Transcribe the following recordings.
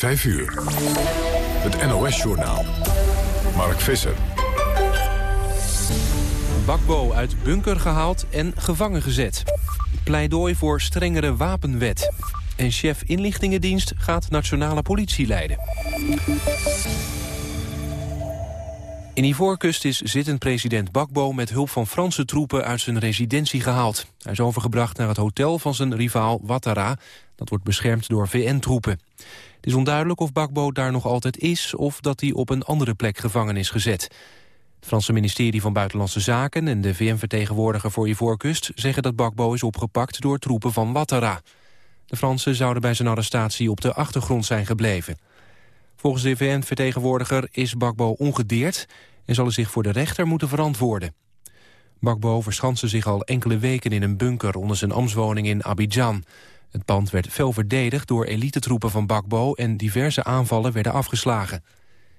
5 uur. Het NOS-journaal. Mark Visser. Bakbo uit bunker gehaald en gevangen gezet. Pleidooi voor strengere wapenwet. En chef inlichtingendienst gaat nationale politie leiden. In Ivoorkust is zittend president Bakbo met hulp van Franse troepen uit zijn residentie gehaald. Hij is overgebracht naar het hotel van zijn rivaal Ouattara. Dat wordt beschermd door VN-troepen. Het is onduidelijk of Bakbo daar nog altijd is... of dat hij op een andere plek gevangen is gezet. Het Franse ministerie van Buitenlandse Zaken... en de VN-vertegenwoordiger voor Ivoorkust... zeggen dat Bakbo is opgepakt door troepen van Ouattara. De Fransen zouden bij zijn arrestatie op de achtergrond zijn gebleven. Volgens de VN-vertegenwoordiger is Bakbo ongedeerd... en zal hij zich voor de rechter moeten verantwoorden. Bakbo verschanste zich al enkele weken in een bunker... onder zijn ambtswoning in Abidjan... Het pand werd fel verdedigd door elitetroepen van Bakbo... en diverse aanvallen werden afgeslagen.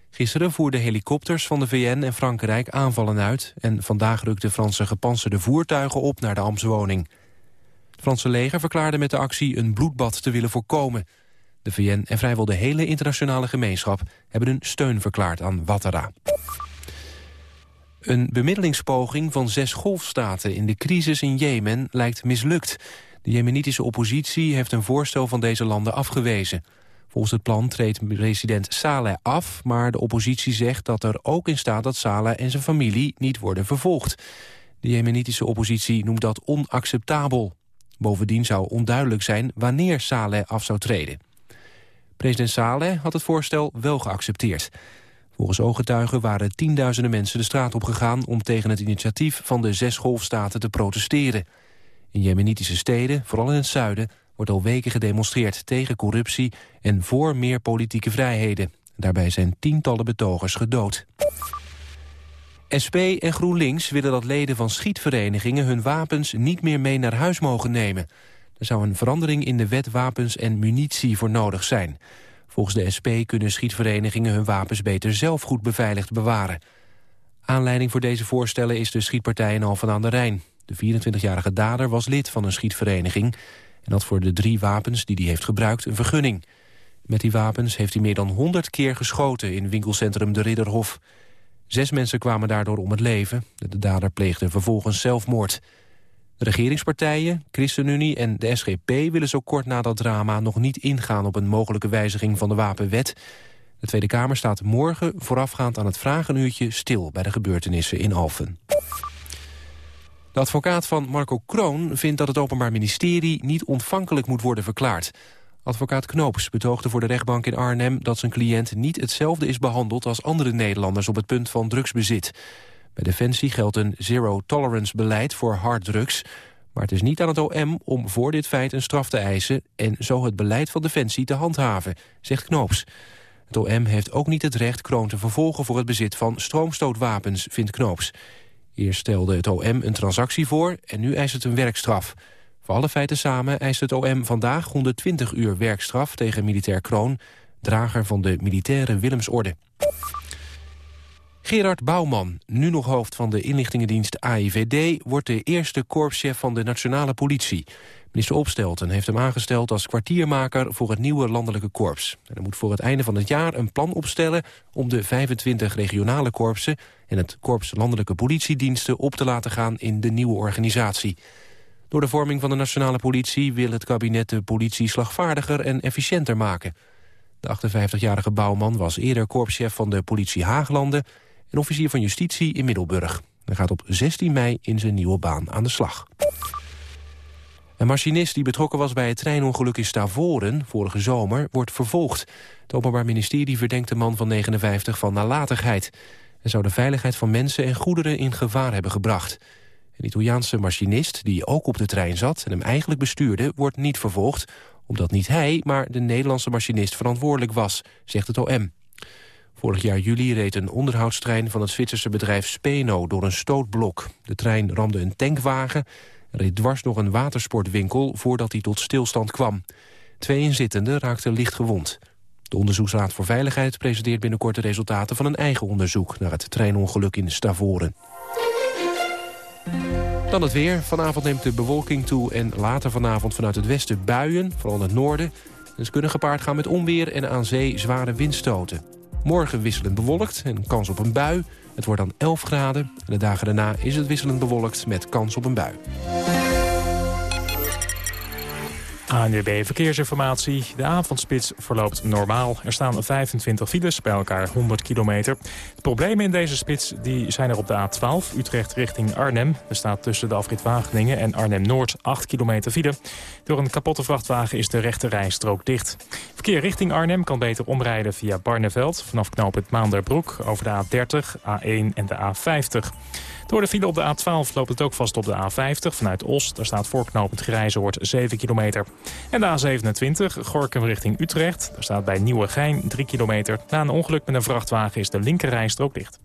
Gisteren voerden helikopters van de VN en Frankrijk aanvallen uit... en vandaag rukten Franse gepantserde voertuigen op naar de ambtswoning. Het Franse leger verklaarde met de actie een bloedbad te willen voorkomen. De VN en vrijwel de hele internationale gemeenschap... hebben hun steun verklaard aan Ouattara. Een bemiddelingspoging van zes golfstaten in de crisis in Jemen lijkt mislukt... De jemenitische oppositie heeft een voorstel van deze landen afgewezen. Volgens het plan treedt president Saleh af... maar de oppositie zegt dat er ook in staat dat Saleh en zijn familie niet worden vervolgd. De jemenitische oppositie noemt dat onacceptabel. Bovendien zou onduidelijk zijn wanneer Saleh af zou treden. President Saleh had het voorstel wel geaccepteerd. Volgens ooggetuigen waren tienduizenden mensen de straat opgegaan... om tegen het initiatief van de zes golfstaten te protesteren. In jemenitische steden, vooral in het zuiden, wordt al weken gedemonstreerd tegen corruptie en voor meer politieke vrijheden. Daarbij zijn tientallen betogers gedood. SP en GroenLinks willen dat leden van schietverenigingen hun wapens niet meer mee naar huis mogen nemen. Er zou een verandering in de wet wapens en munitie voor nodig zijn. Volgens de SP kunnen schietverenigingen hun wapens beter zelf goed beveiligd bewaren. Aanleiding voor deze voorstellen is de schietpartij in Alphen aan de Rijn. De 24-jarige dader was lid van een schietvereniging... en had voor de drie wapens die hij heeft gebruikt een vergunning. Met die wapens heeft hij meer dan 100 keer geschoten... in winkelcentrum De Ridderhof. Zes mensen kwamen daardoor om het leven. De dader pleegde vervolgens zelfmoord. De regeringspartijen, ChristenUnie en de SGP willen zo kort na dat drama... nog niet ingaan op een mogelijke wijziging van de wapenwet. De Tweede Kamer staat morgen voorafgaand aan het vragenuurtje... stil bij de gebeurtenissen in Alphen. De advocaat van Marco Kroon vindt dat het Openbaar Ministerie niet ontvankelijk moet worden verklaard. Advocaat Knoops betoogde voor de rechtbank in Arnhem dat zijn cliënt niet hetzelfde is behandeld als andere Nederlanders op het punt van drugsbezit. Bij Defensie geldt een zero-tolerance beleid voor harddrugs. Maar het is niet aan het OM om voor dit feit een straf te eisen... en zo het beleid van Defensie te handhaven, zegt Knoops. Het OM heeft ook niet het recht Kroon te vervolgen voor het bezit van stroomstootwapens, vindt Knoops. Eerst stelde het OM een transactie voor en nu eist het een werkstraf. Voor alle feiten samen eist het OM vandaag 120 uur werkstraf... tegen militair Kroon, drager van de militaire Willemsorde. Gerard Bouwman, nu nog hoofd van de inlichtingendienst AIVD... wordt de eerste korpschef van de nationale politie. Minister Opstelten heeft hem aangesteld als kwartiermaker... voor het nieuwe landelijke korps. En hij moet voor het einde van het jaar een plan opstellen... om de 25 regionale korpsen en het korps landelijke politiediensten... op te laten gaan in de nieuwe organisatie. Door de vorming van de nationale politie wil het kabinet de politie slagvaardiger en efficiënter maken. De 58-jarige Bouwman was eerder korpschef van de politie Haaglanden en officier van justitie in Middelburg. Hij gaat op 16 mei in zijn nieuwe baan aan de slag. Een machinist die betrokken was bij het treinongeluk in Stavoren vorige zomer wordt vervolgd. Het Openbaar Ministerie verdenkt de man van 59 van nalatigheid. Hij zou de veiligheid van mensen en goederen in gevaar hebben gebracht. Een Italiaanse machinist die ook op de trein zat en hem eigenlijk bestuurde... wordt niet vervolgd, omdat niet hij, maar de Nederlandse machinist verantwoordelijk was, zegt het OM. Vorig jaar juli reed een onderhoudstrein van het Zwitserse bedrijf Speno door een stootblok. De trein ramde een tankwagen en reed dwars nog een watersportwinkel voordat hij tot stilstand kwam. Twee inzittenden raakten licht gewond. De Onderzoeksraad voor Veiligheid presenteert binnenkort de resultaten van een eigen onderzoek naar het treinongeluk in Stavoren. Dan het weer. Vanavond neemt de bewolking toe en later vanavond vanuit het westen buien, vooral in het noorden. Ze kunnen gepaard gaan met onweer en aan zee zware windstoten. Morgen wisselend bewolkt en kans op een bui. Het wordt dan 11 graden. En de dagen daarna is het wisselend bewolkt met kans op een bui. ANWB Verkeersinformatie. De avondspits verloopt normaal. Er staan 25 files, bij elkaar 100 kilometer. De problemen in deze spits die zijn er op de A12, Utrecht richting Arnhem. Er staat tussen de afrit Wageningen en Arnhem-Noord 8 kilometer file. Door een kapotte vrachtwagen is de rechte rijstrook dicht. Verkeer richting Arnhem kan beter omrijden via Barneveld... vanaf knooppunt Maanderbroek over de A30, A1 en de A50. Door de file op de A12 loopt het ook vast op de A50 vanuit Os. Daar staat voorknopend Grijzoord 7 kilometer. En de A27, Gorkum richting Utrecht. Daar staat bij Nieuwegein 3 kilometer. Na een ongeluk met een vrachtwagen is de linkerrijstrook dicht.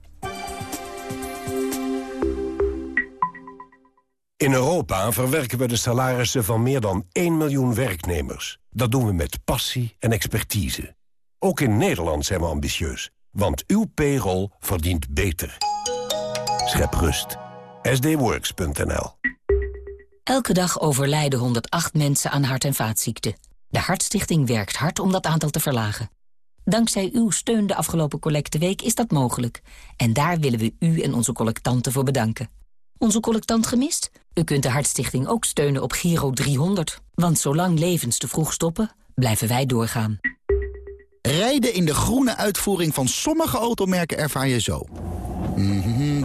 In Europa verwerken we de salarissen van meer dan 1 miljoen werknemers. Dat doen we met passie en expertise. Ook in Nederland zijn we ambitieus. Want uw payroll verdient beter. Schep rust. sdworks.nl Elke dag overlijden 108 mensen aan hart- en vaatziekten. De Hartstichting werkt hard om dat aantal te verlagen. Dankzij uw steun de afgelopen collecteweek is dat mogelijk. En daar willen we u en onze collectanten voor bedanken. Onze collectant gemist? U kunt de Hartstichting ook steunen op Giro 300. Want zolang levens te vroeg stoppen, blijven wij doorgaan. Rijden in de groene uitvoering van sommige automerken ervaar je zo. Mhm,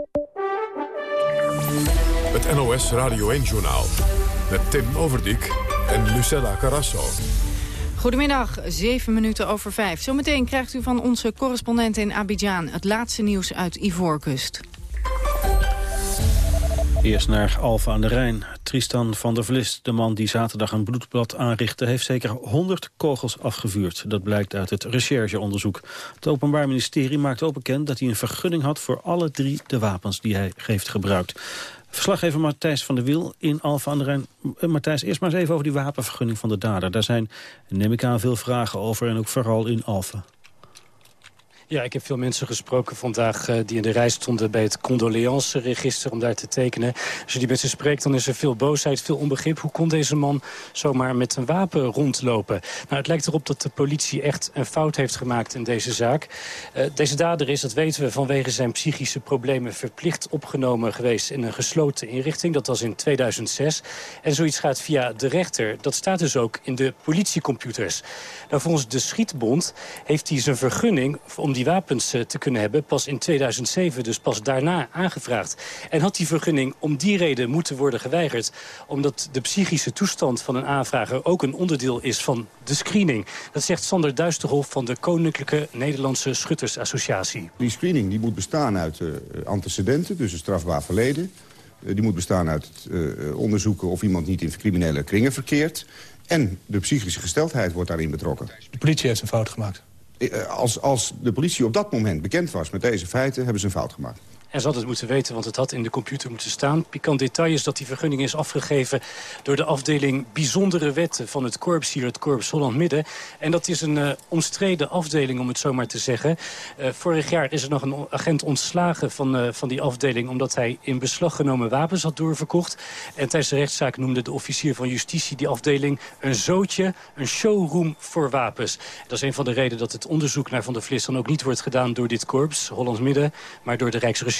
Het NOS Radio 1-journaal. Met Tim Overdijk en Lucella Carasso. Goedemiddag, zeven minuten over vijf. Zometeen krijgt u van onze correspondent in Abidjan... het laatste nieuws uit Ivoorkust. Eerst naar Alfa aan de Rijn. Tristan van der Vlist, de man die zaterdag een bloedblad aanrichtte... heeft zeker 100 kogels afgevuurd. Dat blijkt uit het rechercheonderzoek. Het Openbaar Ministerie maakt ook bekend dat hij een vergunning had... voor alle drie de wapens die hij heeft gebruikt. Verslaggever Matthijs van der Wiel in Alfa aan de Rijn. Uh, Matthijs, eerst maar eens even over die wapenvergunning van de dader. Daar zijn, neem ik aan, veel vragen over en ook vooral in Alfa. Ja, ik heb veel mensen gesproken vandaag uh, die in de rij stonden bij het condoleance-register om daar te tekenen. Als je die met ze spreekt, dan is er veel boosheid, veel onbegrip. Hoe kon deze man zomaar met een wapen rondlopen? Nou, het lijkt erop dat de politie echt een fout heeft gemaakt in deze zaak. Uh, deze dader is, dat weten we, vanwege zijn psychische problemen verplicht opgenomen geweest in een gesloten inrichting. Dat was in 2006. En zoiets gaat via de rechter. Dat staat dus ook in de politiecomputers. Nou, volgens de Schietbond heeft hij zijn vergunning om die die wapens uh, te kunnen hebben. Pas in 2007, dus pas daarna aangevraagd. En had die vergunning om die reden moeten worden geweigerd. Omdat de psychische toestand van een aanvrager ook een onderdeel is van de screening. Dat zegt Sander Duisterhof van de Koninklijke Nederlandse Schuttersassociatie. Die screening die moet bestaan uit uh, antecedenten, dus een strafbaar verleden. Uh, die moet bestaan uit het uh, onderzoeken of iemand niet in criminele kringen verkeert. En de psychische gesteldheid wordt daarin betrokken. De politie heeft een fout gemaakt. Eh, als, als de politie op dat moment bekend was met deze feiten... hebben ze een fout gemaakt. En ze had het moeten weten, want het had in de computer moeten staan. Pikant detail is dat die vergunning is afgegeven... door de afdeling Bijzondere Wetten van het Korps hier, het Korps Holland-Midden. En dat is een uh, omstreden afdeling, om het zo maar te zeggen. Uh, vorig jaar is er nog een agent ontslagen van, uh, van die afdeling... omdat hij in beslag genomen wapens had doorverkocht. En tijdens de rechtszaak noemde de officier van justitie die afdeling... een zootje, een showroom voor wapens. Dat is een van de redenen dat het onderzoek naar Van der Vlis... dan ook niet wordt gedaan door dit korps, Hollands-Midden... maar door de Rijksrecherche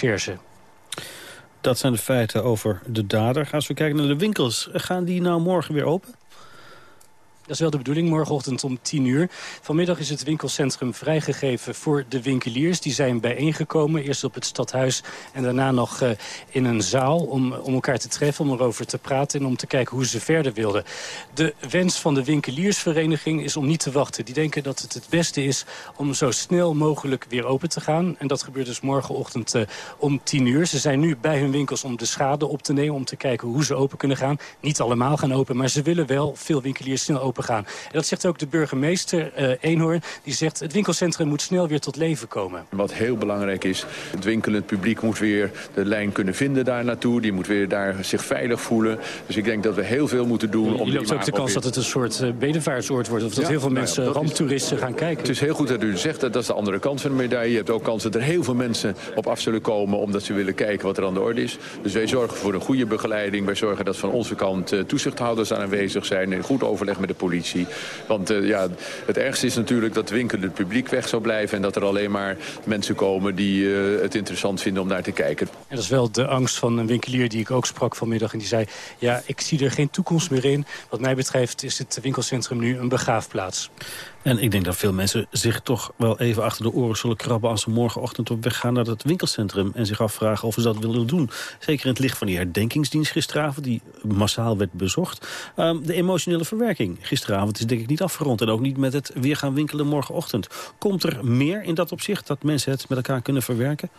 Dat zijn de feiten over de dader. Als we kijken naar de winkels, gaan die nou morgen weer open? Dat is wel de bedoeling, morgenochtend om 10 uur. Vanmiddag is het winkelcentrum vrijgegeven voor de winkeliers. Die zijn bijeengekomen, eerst op het stadhuis en daarna nog uh, in een zaal... Om, om elkaar te treffen, om erover te praten en om te kijken hoe ze verder wilden. De wens van de winkeliersvereniging is om niet te wachten. Die denken dat het het beste is om zo snel mogelijk weer open te gaan. En dat gebeurt dus morgenochtend uh, om 10 uur. Ze zijn nu bij hun winkels om de schade op te nemen... om te kijken hoe ze open kunnen gaan. Niet allemaal gaan open, maar ze willen wel veel winkeliers snel open En dat zegt ook de burgemeester uh, Eenhoorn. Die zegt het winkelcentrum moet snel weer tot leven komen. Wat heel belangrijk is, het winkelend publiek moet weer de lijn kunnen vinden daar naartoe. Die moet weer daar zich veilig voelen. Dus ik denk dat we heel veel moeten doen. Je loopt ook de kans dat het een soort uh, bedevaartsoord wordt. Of dat heel veel nou mensen, ja, ramptoeristen gaan kijken. Het is heel goed dat u zegt dat dat is de andere kant van de medaille. Je hebt ook kans dat er heel veel mensen op af zullen komen... omdat ze willen kijken wat er aan de orde is. Dus wij zorgen voor een goede begeleiding. Wij zorgen dat van onze kant uh, toezichthouders aanwezig zijn... in goed overleg met de politie. Want uh, ja, het ergste is natuurlijk dat winkelend publiek weg zou blijven... en dat er alleen maar mensen komen die uh, het interessant vinden om naar te kijken. En dat is wel de angst van een winkelier die ik ook sprak vanmiddag. En die zei, ja, ik zie er geen toekomst meer in. Wat mij betreft is het winkelcentrum nu een begraafplaats. En ik denk dat veel mensen zich toch wel even achter de oren zullen krabben... als ze morgenochtend op weg gaan naar het winkelcentrum... en zich afvragen of ze dat willen doen. Zeker in het licht van die herdenkingsdienst gisteravond... die massaal werd bezocht. Um, de emotionele verwerking gisteravond is denk ik niet afgerond... en ook niet met het weer gaan winkelen morgenochtend. Komt er meer in dat opzicht dat mensen het met elkaar kunnen verwerken?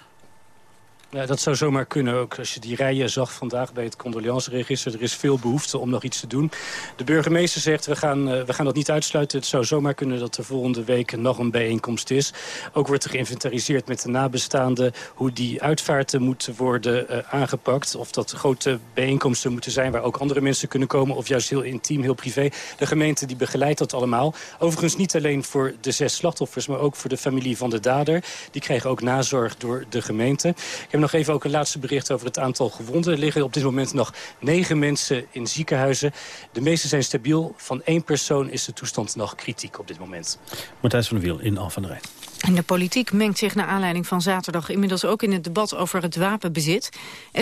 Ja, dat zou zomaar kunnen. Ook als je die rijen zag vandaag bij het condoleanceregister. Er is veel behoefte om nog iets te doen. De burgemeester zegt, we gaan, uh, we gaan dat niet uitsluiten. Het zou zomaar kunnen dat er volgende week nog een bijeenkomst is. Ook wordt er geïnventariseerd met de nabestaanden... hoe die uitvaarten moeten worden uh, aangepakt. Of dat grote bijeenkomsten moeten zijn... waar ook andere mensen kunnen komen. Of juist heel intiem, heel privé. De gemeente die begeleidt dat allemaal. Overigens niet alleen voor de zes slachtoffers... maar ook voor de familie van de dader. Die kregen ook nazorg door de gemeente. Ik heb nog even ook een laatste bericht over het aantal gewonden. Er liggen op dit moment nog negen mensen in ziekenhuizen. De meeste zijn stabiel. Van één persoon is de toestand nog kritiek op dit moment. Matthijs van der Wiel in Al van der Rijn. En de politiek mengt zich naar aanleiding van zaterdag inmiddels ook in het debat over het wapenbezit.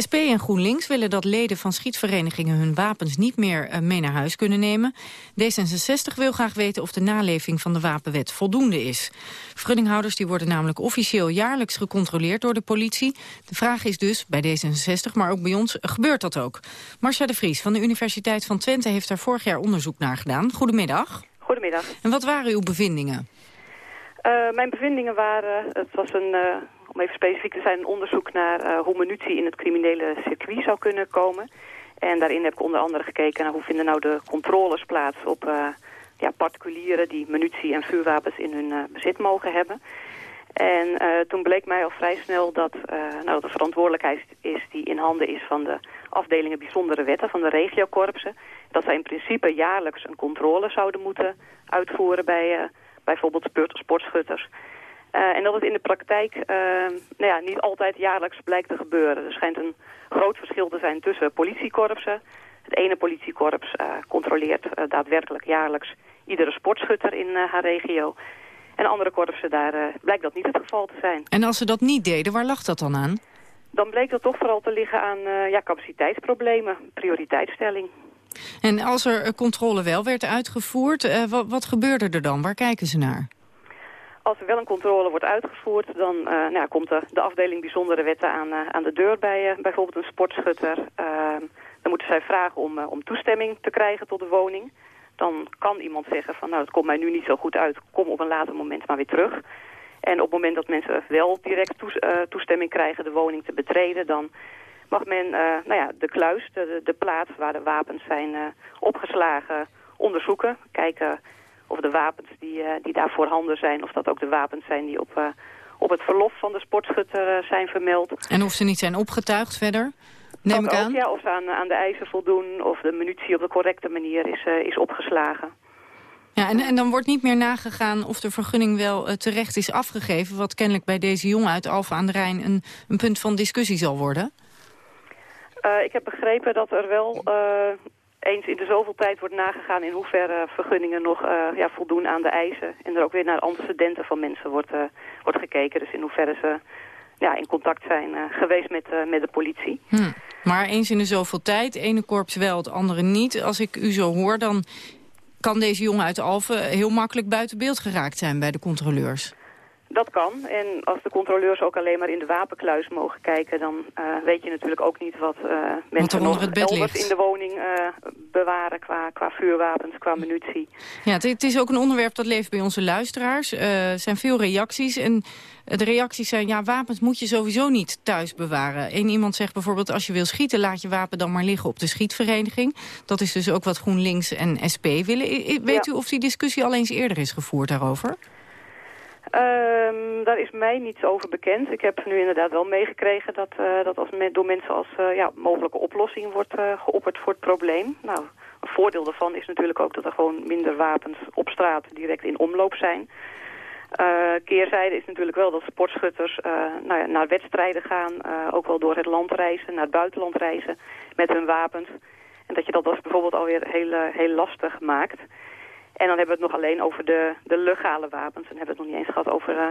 SP en GroenLinks willen dat leden van schietverenigingen hun wapens niet meer eh, mee naar huis kunnen nemen. D66 wil graag weten of de naleving van de wapenwet voldoende is. Vergunninghouders die worden namelijk officieel jaarlijks gecontroleerd door de politie. De vraag is dus, bij D66, maar ook bij ons, gebeurt dat ook? Marcia de Vries van de Universiteit van Twente heeft daar vorig jaar onderzoek naar gedaan. Goedemiddag. Goedemiddag. En wat waren uw bevindingen? Uh, mijn bevindingen waren, het was een, uh, om even specifiek te zijn, een onderzoek naar uh, hoe munitie in het criminele circuit zou kunnen komen. En daarin heb ik onder andere gekeken naar hoe vinden nou de controles plaats op ja, particulieren die munitie en vuurwapens in hun bezit mogen hebben. En toen bleek mij al vrij snel dat nou, de verantwoordelijkheid is die in handen is van de afdelingen bijzondere wetten van de regiokorpsen. Dat zij in principe jaarlijks een controle zouden moeten uitvoeren bij bijvoorbeeld sportschutters. Uh, en dat het in de praktijk uh, nou ja, niet altijd jaarlijks blijkt te gebeuren. Er schijnt een groot verschil te zijn tussen politiekorpsen. Het ene politiekorps uh, controleert daadwerkelijk jaarlijks iedere sportschutter in haar regio. En andere korpsen, daar blijkt dat niet het geval te zijn. En als ze dat niet deden, waar lag dat dan aan? Dan bleek dat toch vooral te liggen aan ja, capaciteitsproblemen, prioriteitsstelling. En als er controle wel werd uitgevoerd, uh, wat, gebeurde er dan? Waar kijken ze naar? Als er wel een controle wordt uitgevoerd, dan uh, nou, komt de, de, afdeling bijzondere wetten aan, aan de deur bij bijvoorbeeld een sportschutter. Ehm, dan moeten zij vragen om, om toestemming te krijgen tot de woning. Dan kan iemand zeggen van nou het komt mij nu niet zo goed uit, kom op een later moment maar weer terug. En op het moment dat mensen wel direct toestemming krijgen de woning te betreden, dan mag men uh, nou ja, de kluis, de, de, plaats waar de wapens zijn uh, opgeslagen, onderzoeken. Kijken of de wapens die, uh, die daar voorhanden zijn, of dat ook de wapens zijn die op, op het verlof van de sportschutter zijn vermeld. En of ze niet zijn opgetuigd verder? Neem dat ik ook, aan? Ja, of ze aan, aan de eisen voldoen, of de munitie op de correcte manier is, is opgeslagen. Ja, en, en dan wordt niet meer nagegaan of de vergunning wel uh, terecht is afgegeven... wat kennelijk bij deze jongen uit Alphen aan de Rijn een, een punt van discussie zal worden? Uh, ik heb begrepen dat er wel uh, eens in de zoveel tijd wordt nagegaan... in hoeverre vergunningen nog uh, ja, voldoen aan de eisen. En er ook weer naar antecedenten van mensen wordt, wordt gekeken. Dus in hoeverre ze ja, in contact zijn geweest met, met de politie. Hm. Maar eens in de zoveel tijd, ene korps wel, het andere niet. Als ik u zo hoor, dan kan deze jongen uit Alphen heel makkelijk buiten beeld geraakt zijn bij de controleurs. Dat kan. En als de controleurs ook alleen maar in de wapenkluis mogen kijken... dan uh, weet je natuurlijk ook niet wat uh, mensen nog elders ligt. in de woning uh, bewaren... Qua, qua vuurwapens, qua munitie. Ja, het, het, is ook een onderwerp dat leeft bij onze luisteraars. Er zijn veel reacties en de reacties zijn... ja, wapens moet je sowieso niet thuis bewaren. Eén iemand zegt bijvoorbeeld... als je wil schieten, laat je wapen dan maar liggen op de schietvereniging. Dat is dus ook wat GroenLinks en SP willen. Weet u of die discussie al eens eerder is gevoerd daarover? Um, daar is mij niets over bekend. Ik heb nu inderdaad wel meegekregen dat, uh, dat als door mensen als uh, ja, mogelijke oplossing wordt uh, geopperd voor het probleem. Nou, een voordeel daarvan is natuurlijk ook dat er gewoon minder wapens op straat direct in omloop zijn. keerzijde is natuurlijk wel dat sportschutters nou ja, naar wedstrijden gaan, ook wel door het land reizen, naar het buitenland reizen met hun wapens. En dat je dat dus bijvoorbeeld alweer heel, heel lastig maakt. En dan hebben we het nog alleen over de, de legale wapens. En hebben we het nog niet eens gehad over uh,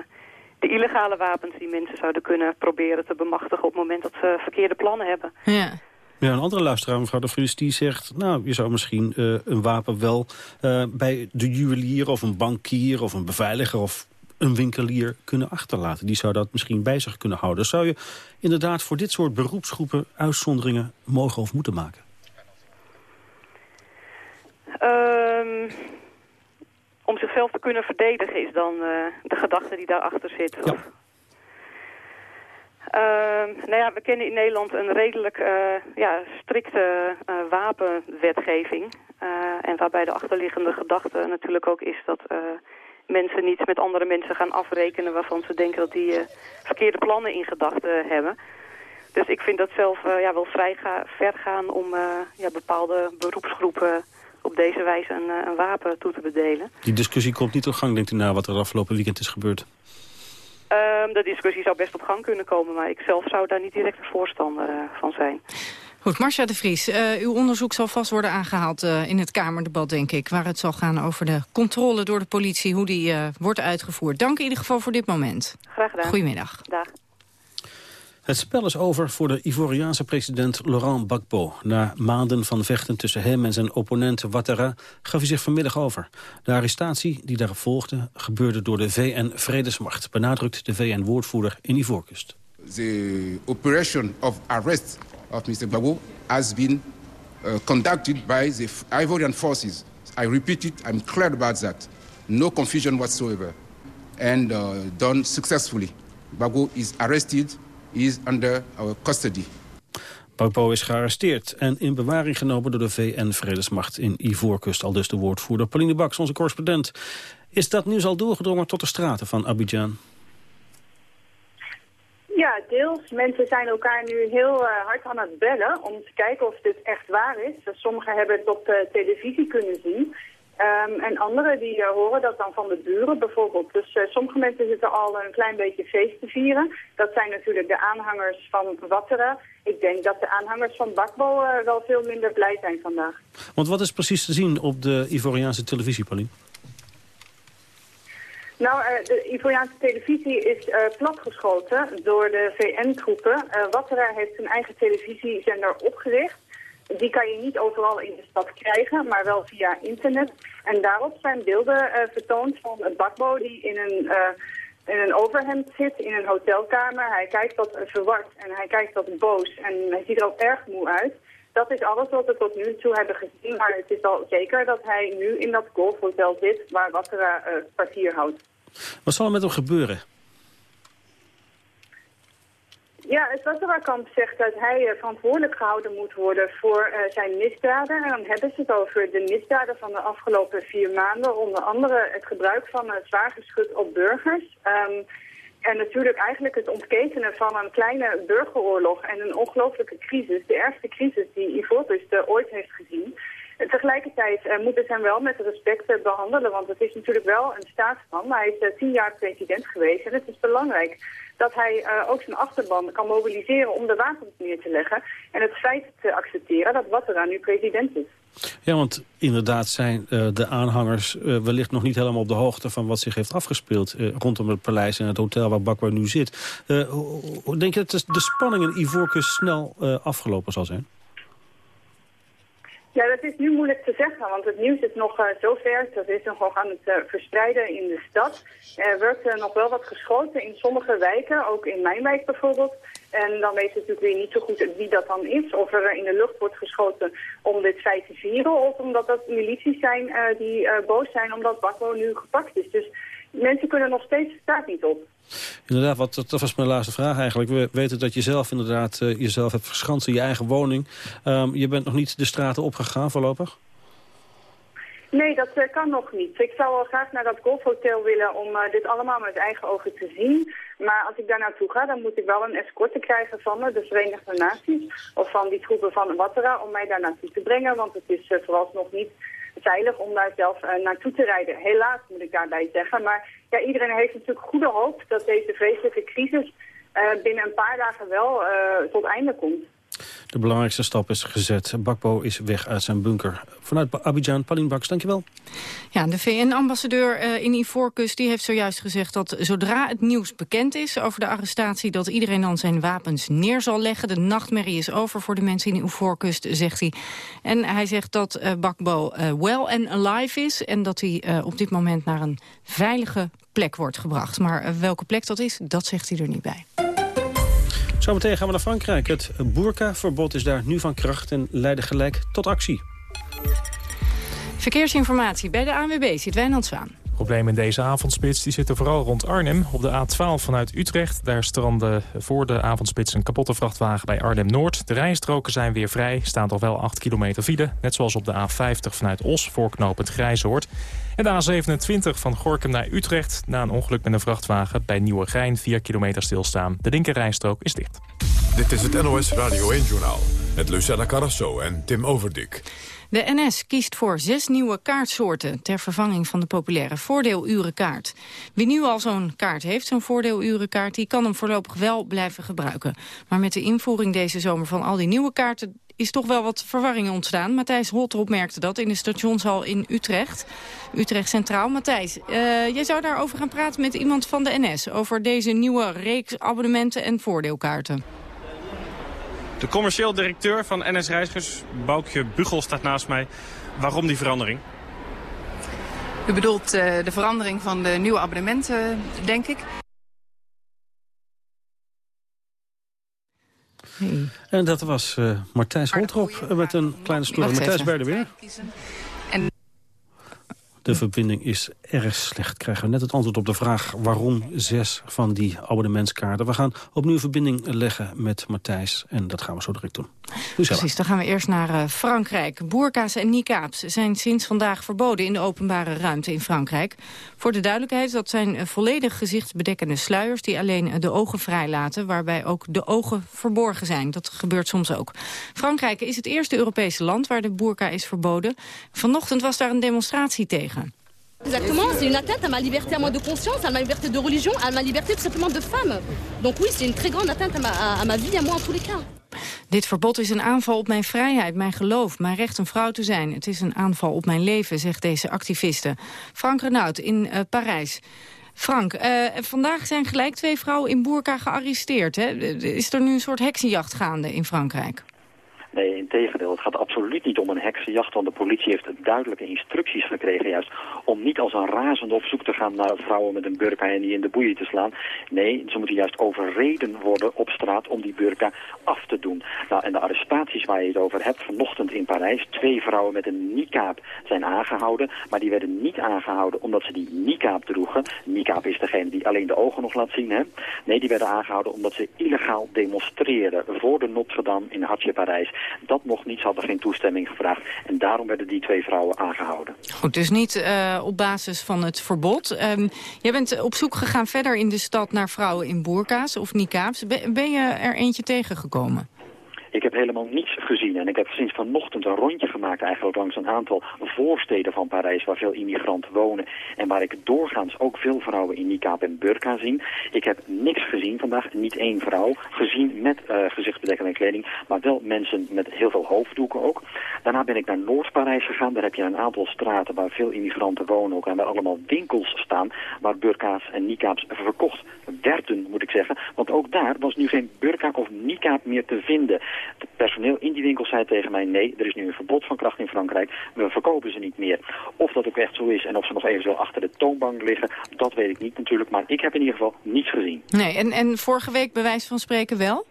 de illegale wapens... die mensen zouden kunnen proberen te bemachtigen... op het moment dat ze verkeerde plannen hebben. Ja. Ja, een andere luisteraar, mevrouw de Vries, die zegt... nou, je zou misschien uh, een wapen wel uh, bij de juwelier of een bankier... of een beveiliger of een winkelier kunnen achterlaten. Die zou dat misschien bij zich kunnen houden. Zou je inderdaad voor dit soort beroepsgroepen uitzonderingen mogen of moeten maken? Um, om zichzelf te kunnen verdedigen is dan uh, de gedachte die daarachter zit. Ja. Uh, nou ja, we kennen in Nederland een redelijk uh, ja, strikte uh, wapenwetgeving. en waarbij de achterliggende gedachte natuurlijk ook is dat mensen niet met andere mensen gaan afrekenen... waarvan ze denken dat die verkeerde plannen in gedachten hebben. Dus ik vind dat zelf ja, wel vrij ga, ver gaan om ja, bepaalde beroepsgroepen op deze wijze een, eh, een, wapen toe te bedelen. Die discussie komt niet op gang, denkt u, na wat er afgelopen weekend is gebeurd? Um, de discussie zou best op gang kunnen komen, maar ik zelf zou daar niet direct een voorstander uh, van zijn. Goed, Marcia de Vries, uh, uw onderzoek zal vast worden aangehaald uh, in het Kamerdebat, denk ik. Waar het zal gaan over de controle door de politie, hoe die uh, wordt uitgevoerd. Dank in ieder geval voor dit moment. Graag gedaan. Goedemiddag. Dag. Het spel is over voor de Ivoriaanse president Laurent Gbagbo. Na maanden van vechten tussen hem en zijn opponent Ouattara gaf hij zich vanmiddag over. De arrestatie die daarop volgde gebeurde door de VN-vredesmacht... benadrukt de VN-woordvoerder in Ivoorkust. The operation of arrest of Mr. Gbagbo has been uh, conducted by the Ivorian forces. I repeat it, I'm clear about that. No confusion whatsoever. And uh, done successfully. Gbagbo is arrested is under our custody. Bagbo is gearresteerd en in bewaring genomen door de VN-vredesmacht in Ivoorkust. Al dus de woordvoerder Pauline Baks, onze correspondent. Is dat nieuws al doorgedrongen tot de straten van Abidjan? Ja, deels. Mensen zijn elkaar nu heel uh, hard aan het bellen om te kijken of dit echt waar is. Sommigen hebben het op uh, televisie kunnen zien. Um, en anderen die uh, horen dat dan van de buren bijvoorbeeld. Dus uh, sommige mensen zitten al een klein beetje feest te vieren. Dat zijn natuurlijk de aanhangers van Watteren. Ik denk dat de aanhangers van Bakbo uh, wel veel minder blij zijn vandaag. Want wat is precies te zien op de Ivoriaanse televisie, Pauline? Nou, de Ivoriaanse televisie is platgeschoten door de VN-troepen. Wattera heeft zijn eigen televisiezender opgericht. Die kan je niet overal in de stad krijgen, maar wel via internet. En daarop zijn beelden uh, vertoond van een bakbo die in een, uh, in een overhemd zit in een hotelkamer. Hij kijkt wat verward en hij kijkt wat boos en hij ziet er ook erg moe uit. Dat is alles wat we tot nu toe hebben gezien, maar het is al zeker dat hij nu in dat golfhotel zit waar Wattera uh, kwartier houdt. Wat zal er met hem gebeuren? Ja, het Wassenaarkamp zegt dat hij uh, verantwoordelijk gehouden moet worden voor uh, zijn misdaden. En dan hebben ze het over de misdaden van de afgelopen vier maanden. Onder andere het gebruik van uh, zwaar geschut op burgers. Um, en natuurlijk eigenlijk het ontketenen van een kleine burgeroorlog en een ongelooflijke crisis. De ergste crisis die Ivoorkust ooit heeft gezien. Tegelijkertijd uh, moeten ze hem wel met respect behandelen, want het is natuurlijk wel een staatsman. Maar hij is tien jaar president geweest en het is belangrijk dat hij ook zijn achterban kan mobiliseren om de wapens neer te leggen. En het feit te accepteren dat Ouattara nu president is. Ja, want inderdaad zijn de aanhangers wellicht nog niet helemaal op de hoogte van wat zich heeft afgespeeld rondom het paleis en het hotel waar Bakwa nu zit. hoe denk je dat de spanning in Ivoorkust snel afgelopen zal zijn? Ja, dat is nu moeilijk te zeggen, want het nieuws is nog uh, zo vers. Dat is nog aan het uh, verspreiden in de stad. Er wordt uh, nog wel wat geschoten in sommige wijken, ook in mijn wijk bijvoorbeeld. En dan weet je natuurlijk weer niet zo goed wie dat dan is. Of er in de lucht wordt geschoten om dit feit te vieren... of omdat dat milities zijn die boos zijn omdat Bakbo nu gepakt is. Dus mensen kunnen nog steeds de staat niet op. Inderdaad, wat, dat was mijn laatste vraag eigenlijk. We weten dat je zelf inderdaad uh, jezelf hebt verschanst in je eigen woning. Um, je bent nog niet de straten opgegaan voorlopig? Nee, dat uh, kan nog niet. Ik zou wel graag naar dat golfhotel willen om uh, dit allemaal met eigen ogen te zien. Maar als ik daar naartoe ga, dan moet ik wel een escorte krijgen van de Verenigde Naties. Of van die troepen van Wattera om mij daar naartoe te brengen. Want het is vooralsnog niet veilig om daar zelf uh, naartoe te rijden. Helaas moet ik daarbij zeggen. Maar ja, iedereen heeft natuurlijk goede hoop dat deze vreselijke crisis uh, binnen een paar dagen wel uh, tot einde komt. De belangrijkste stap is gezet. Bakbo is weg uit zijn bunker. Vanuit Abidjan, Pauline Baks, dankjewel. Ja, de VN-ambassadeur uh, in Ivoorkust die heeft zojuist gezegd... dat zodra het nieuws bekend is over de arrestatie... dat iedereen dan zijn wapens neer zal leggen. De nachtmerrie is over voor de mensen in Ivoorkust, zegt hij. En hij zegt dat uh, Bakbo uh, well and alive is... en dat hij op dit moment naar een veilige plek wordt gebracht. Maar welke plek dat is, dat zegt hij er niet bij. Zometeen gaan we naar Frankrijk. Het boerkaverbod is daar nu van kracht en leidde gelijk tot actie. Verkeersinformatie bij de ANWB zit Wijnand Zwaan. Probleem in deze avondspits die zitten vooral rond Arnhem. Op de A12 vanuit Utrecht. Daar strandde voor de avondspits een kapotte vrachtwagen bij Arnhem-Noord. De rijstroken zijn weer vrij. Staan toch wel 8 kilometer file. Net zoals op de A50 vanuit Os, voorknopend Grijzoord. En de A27 van Gorkum naar Utrecht. Na een ongeluk met een vrachtwagen bij Nieuwegein 4 kilometer stilstaan. De linker rijstrook is dicht. Dit is het NOS Radio 1-journaal. Met Lucella Carrasso en Tim Overdik. De NS kiest voor zes nieuwe kaartsoorten... ter vervanging van de populaire voordeelurenkaart. Wie nu al zo'n kaart heeft, zo'n voordeelurenkaart... die kan hem voorlopig wel blijven gebruiken. Maar met de invoering deze zomer van al die nieuwe kaarten is toch wel wat verwarring ontstaan. Matthijs Holtrop merkte dat in de stationshal in Utrecht. Utrecht Centraal. Matthijs, uh, jij zou daarover gaan praten met iemand van de NS... over deze nieuwe reeks abonnementen en voordeelkaarten. De commercieel directeur van NS Reizigers, Boukje Bugel, staat naast mij. Waarom die verandering? U bedoelt uh, de verandering van de nieuwe abonnementen, denk ik. Hey. En dat was uh, Martijs Holtrop met een kleine stoel. Martijs, bij de weer. En de verbinding is erg slecht. Krijgen we net het antwoord op de vraag waarom zes van die abonnementskaarten. We gaan opnieuw verbinding leggen met Matthijs en dat gaan we zo direct doen. Precies, dan gaan we eerst naar uh, Frankrijk. Boerka's en niqabs zijn sinds vandaag verboden in de openbare ruimte in Frankrijk. Voor de duidelijkheid, dat zijn uh, volledig gezichtsbedekkende sluiers... die alleen de ogen vrijlaten, waarbij ook de ogen verborgen zijn. Dat gebeurt soms ook. Frankrijk is het eerste Europese land waar de boerka is verboden. Vanochtend was daar een demonstratie tegen. Exactement, c'est une atteinte à ma liberté à moi de conscience, à ma liberté de religion, à ma liberté tout simplement de femme. Donc oui, c'est une très grande atteinte à ma, à, à ma vie, à moi en tous les cas. Dit verbod is een aanval op mijn vrijheid, mijn geloof, mijn recht een vrouw te zijn. Het is een aanval op mijn leven, zegt deze activiste. Frank Renaud in uh, Parijs. Frank, uh, vandaag zijn gelijk twee vrouwen in Boerka gearresteerd. Hè? Is er nu een soort heksenjacht gaande in Frankrijk? Nee, in tegendeel. Het gaat absoluut niet om een heksenjacht, want de politie heeft duidelijke instructies gekregen juist om niet als een razende op zoek te gaan naar vrouwen met een burka en die in de boeien te slaan. Nee, ze moeten juist overreden worden op straat om die burka af te doen. Nou, en de arrestaties waar je het over hebt, vanochtend in Parijs, twee vrouwen met een niqab zijn aangehouden, maar die werden niet aangehouden omdat ze die niqab droegen. Niqab is degene die alleen de ogen nog laat zien, hè? Nee, die werden aangehouden omdat ze illegaal demonstreerden voor de Notre Dame in Hartje Parijs. Dat nog niet, ze hadden geen toestemming gevraagd. En daarom werden die twee vrouwen aangehouden. Goed, dus niet uh, op basis van het verbod. Um, jij bent op zoek gegaan verder in de stad naar vrouwen in boerka's of niqabs. Ben je er eentje tegengekomen? Ik heb helemaal niets gezien en ik heb sinds vanochtend een rondje gemaakt eigenlijk langs een aantal voorsteden van Parijs waar veel immigranten wonen en waar ik doorgaans ook veel vrouwen in niqab en burka zie. Ik heb niks gezien vandaag, niet één vrouw, gezien met uh, gezichtsbedekkende kleding, maar wel mensen met heel veel hoofddoeken ook. Daarna ben ik naar Noord-Parijs gegaan, daar heb je een aantal straten waar veel immigranten wonen ook en waar allemaal winkels staan waar burka's en niqabs verkocht werden, moet ik zeggen. Want ook daar was nu geen burka of niqab meer te vinden. Het personeel in die winkel zei tegen mij, nee, er is nu een verbod van kracht in Frankrijk. We verkopen ze niet meer. Of dat ook echt zo is en of ze nog eventueel achter de toonbank liggen, dat weet ik niet natuurlijk. Maar ik heb in ieder geval niets gezien. Nee, en, en vorige week bewijs van spreken wel?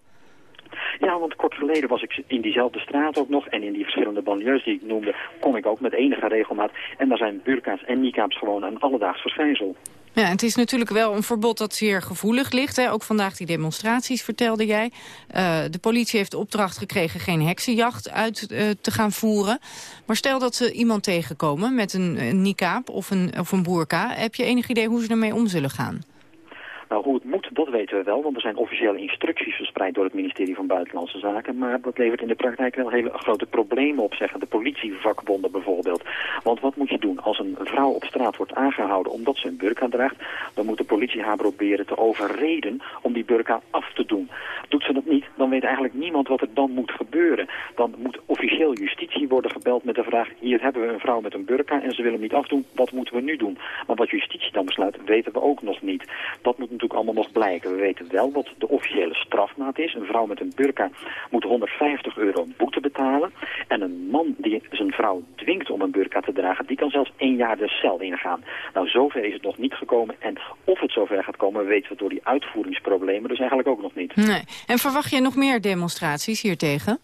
Ja, want kort geleden was ik in diezelfde straat ook nog. En in die verschillende banlieues die ik noemde, kom ik ook met enige regelmaat. En daar zijn burka's en niqabs gewoon een alledaags verschijnsel. Ja, het is natuurlijk wel een verbod dat zeer gevoelig ligt. Hè. Ook vandaag die demonstraties, vertelde jij. Uh, de politie heeft de opdracht gekregen geen heksenjacht uit uh, te gaan voeren. Maar stel dat ze iemand tegenkomen met een, een of een, of een boerka. Heb je enig idee hoe ze ermee om zullen gaan? Nou, hoe het moet, dat weten we wel, want er zijn officiële instructies verspreid door het ministerie van Buitenlandse Zaken. Maar dat levert in de praktijk wel hele grote problemen op, zeggen de politievakbonden bijvoorbeeld. Want wat moet je doen als een vrouw op straat wordt aangehouden omdat ze een burka draagt? Dan moet de politie haar proberen te overreden om die burka af te doen. Doet ze dat niet, dan weet eigenlijk niemand wat er dan moet gebeuren. Dan moet officieel justitie worden gebeld met de vraag, hier hebben we een vrouw met een burka en ze willen hem niet afdoen, wat moeten we nu doen? Maar wat justitie dan besluit, weten we ook nog niet. Dat moet natuurlijk allemaal nog blijken. We weten wel wat de officiële strafmaat is. Een vrouw met een burka moet 150 euro boete betalen. En een man die zijn vrouw dwingt om een burka te dragen, die kan zelfs één jaar de cel ingaan. Nou, zover is het nog niet gekomen. En of het zover gaat komen, weten we door die uitvoeringsproblemen dus eigenlijk ook nog niet. Nee. En verwacht je nog meer demonstraties hiertegen?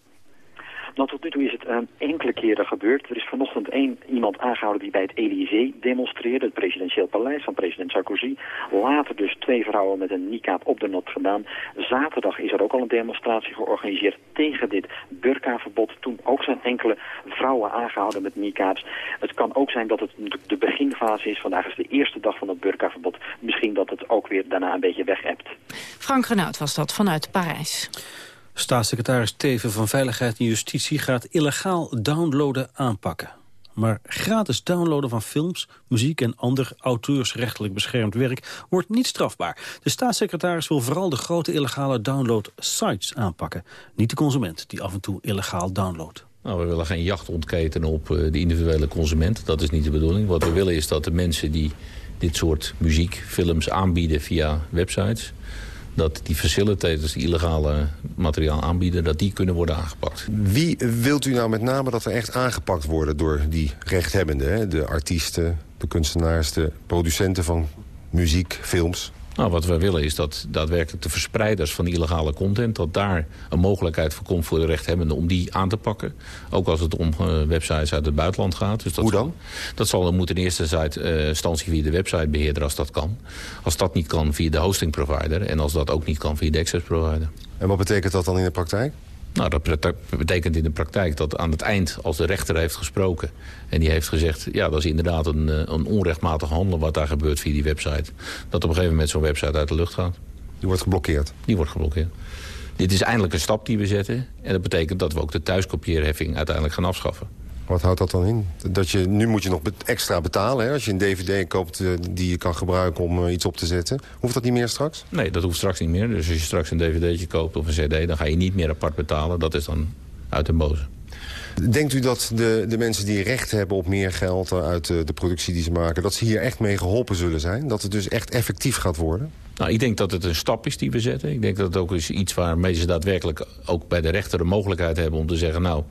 Nou, tot nu toe is het um, enkele keren gebeurd. Er is vanochtend één iemand aangehouden die bij het Elysée demonstreerde, het presidentieel paleis van president Sarkozy. Later dus twee vrouwen met een niqab op de not gedaan. Zaterdag is er ook al een demonstratie georganiseerd tegen dit burkaverbod. Toen ook zijn enkele vrouwen aangehouden met niqabs. Het kan ook zijn dat het de beginfase is. Vandaag is de eerste dag van het burkaverbod. Misschien dat het ook weer daarna een beetje weg hebt. Frank Renaud was dat vanuit Parijs. Staatssecretaris Teven van Veiligheid en Justitie gaat illegaal downloaden aanpakken. Maar gratis downloaden van films, muziek en ander auteursrechtelijk beschermd werk wordt niet strafbaar. De staatssecretaris wil vooral de grote illegale download-sites aanpakken. Niet de consument die af en toe illegaal downloadt. Nou, we willen geen jacht ontketenen op eh, de individuele consument. Dat is niet de bedoeling. Wat we willen is dat de mensen die dit soort muziek, films aanbieden via websites dat die facilitators die illegale materiaal aanbieden... dat die kunnen worden aangepakt. Wie wilt u nou met name dat er echt aangepakt worden door die rechthebbenden? De artiesten, de kunstenaars, de producenten van muziek, films? Nou, wat we willen is dat daadwerkelijk de verspreiders van illegale content... dat daar een mogelijkheid voor komt voor de rechthebbenden om die aan te pakken. Ook als het om uh, websites uit het buitenland gaat. Dus dat Hoe dan? Zal, dat zal dan moeten in eerste uh, instantie via de websitebeheerder als dat kan. Als dat niet kan via de hosting provider. En als dat ook niet kan via de access provider. En wat betekent dat dan in de praktijk? Nou, dat betekent in de praktijk dat aan het eind, als de rechter heeft gesproken... en die heeft gezegd, ja, dat is inderdaad een, eh, een onrechtmatig handelen... wat daar gebeurt via die website... dat op een gegeven moment zo'n website uit de lucht gaat. Die wordt geblokkeerd? Die wordt geblokkeerd. Dit is eindelijk een stap die we zetten. En dat betekent dat we ook de thuiskopieerheffing uiteindelijk gaan afschaffen. Wat houdt dat dan in? Dat je, nu moet je nog extra betalen hè? als je een dvd koopt uh, die je kan gebruiken om uh, iets op te zetten. Hoeft dat niet meer straks? Nee, dat hoeft straks niet meer. Dus als je straks een dvd'tje koopt of een cd... dan ga je niet meer apart betalen. Dat is dan uit de boze. Denkt u dat de, de mensen die recht hebben op meer geld uit de, de productie die ze maken... dat ze hier echt mee geholpen zullen zijn? Dat het dus echt effectief gaat worden? Nou, ik denk dat het een stap is die we zetten. Ik denk dat het ook is iets waarmee ze daadwerkelijk ook bij de rechter de mogelijkheid hebben om te zeggen... nou,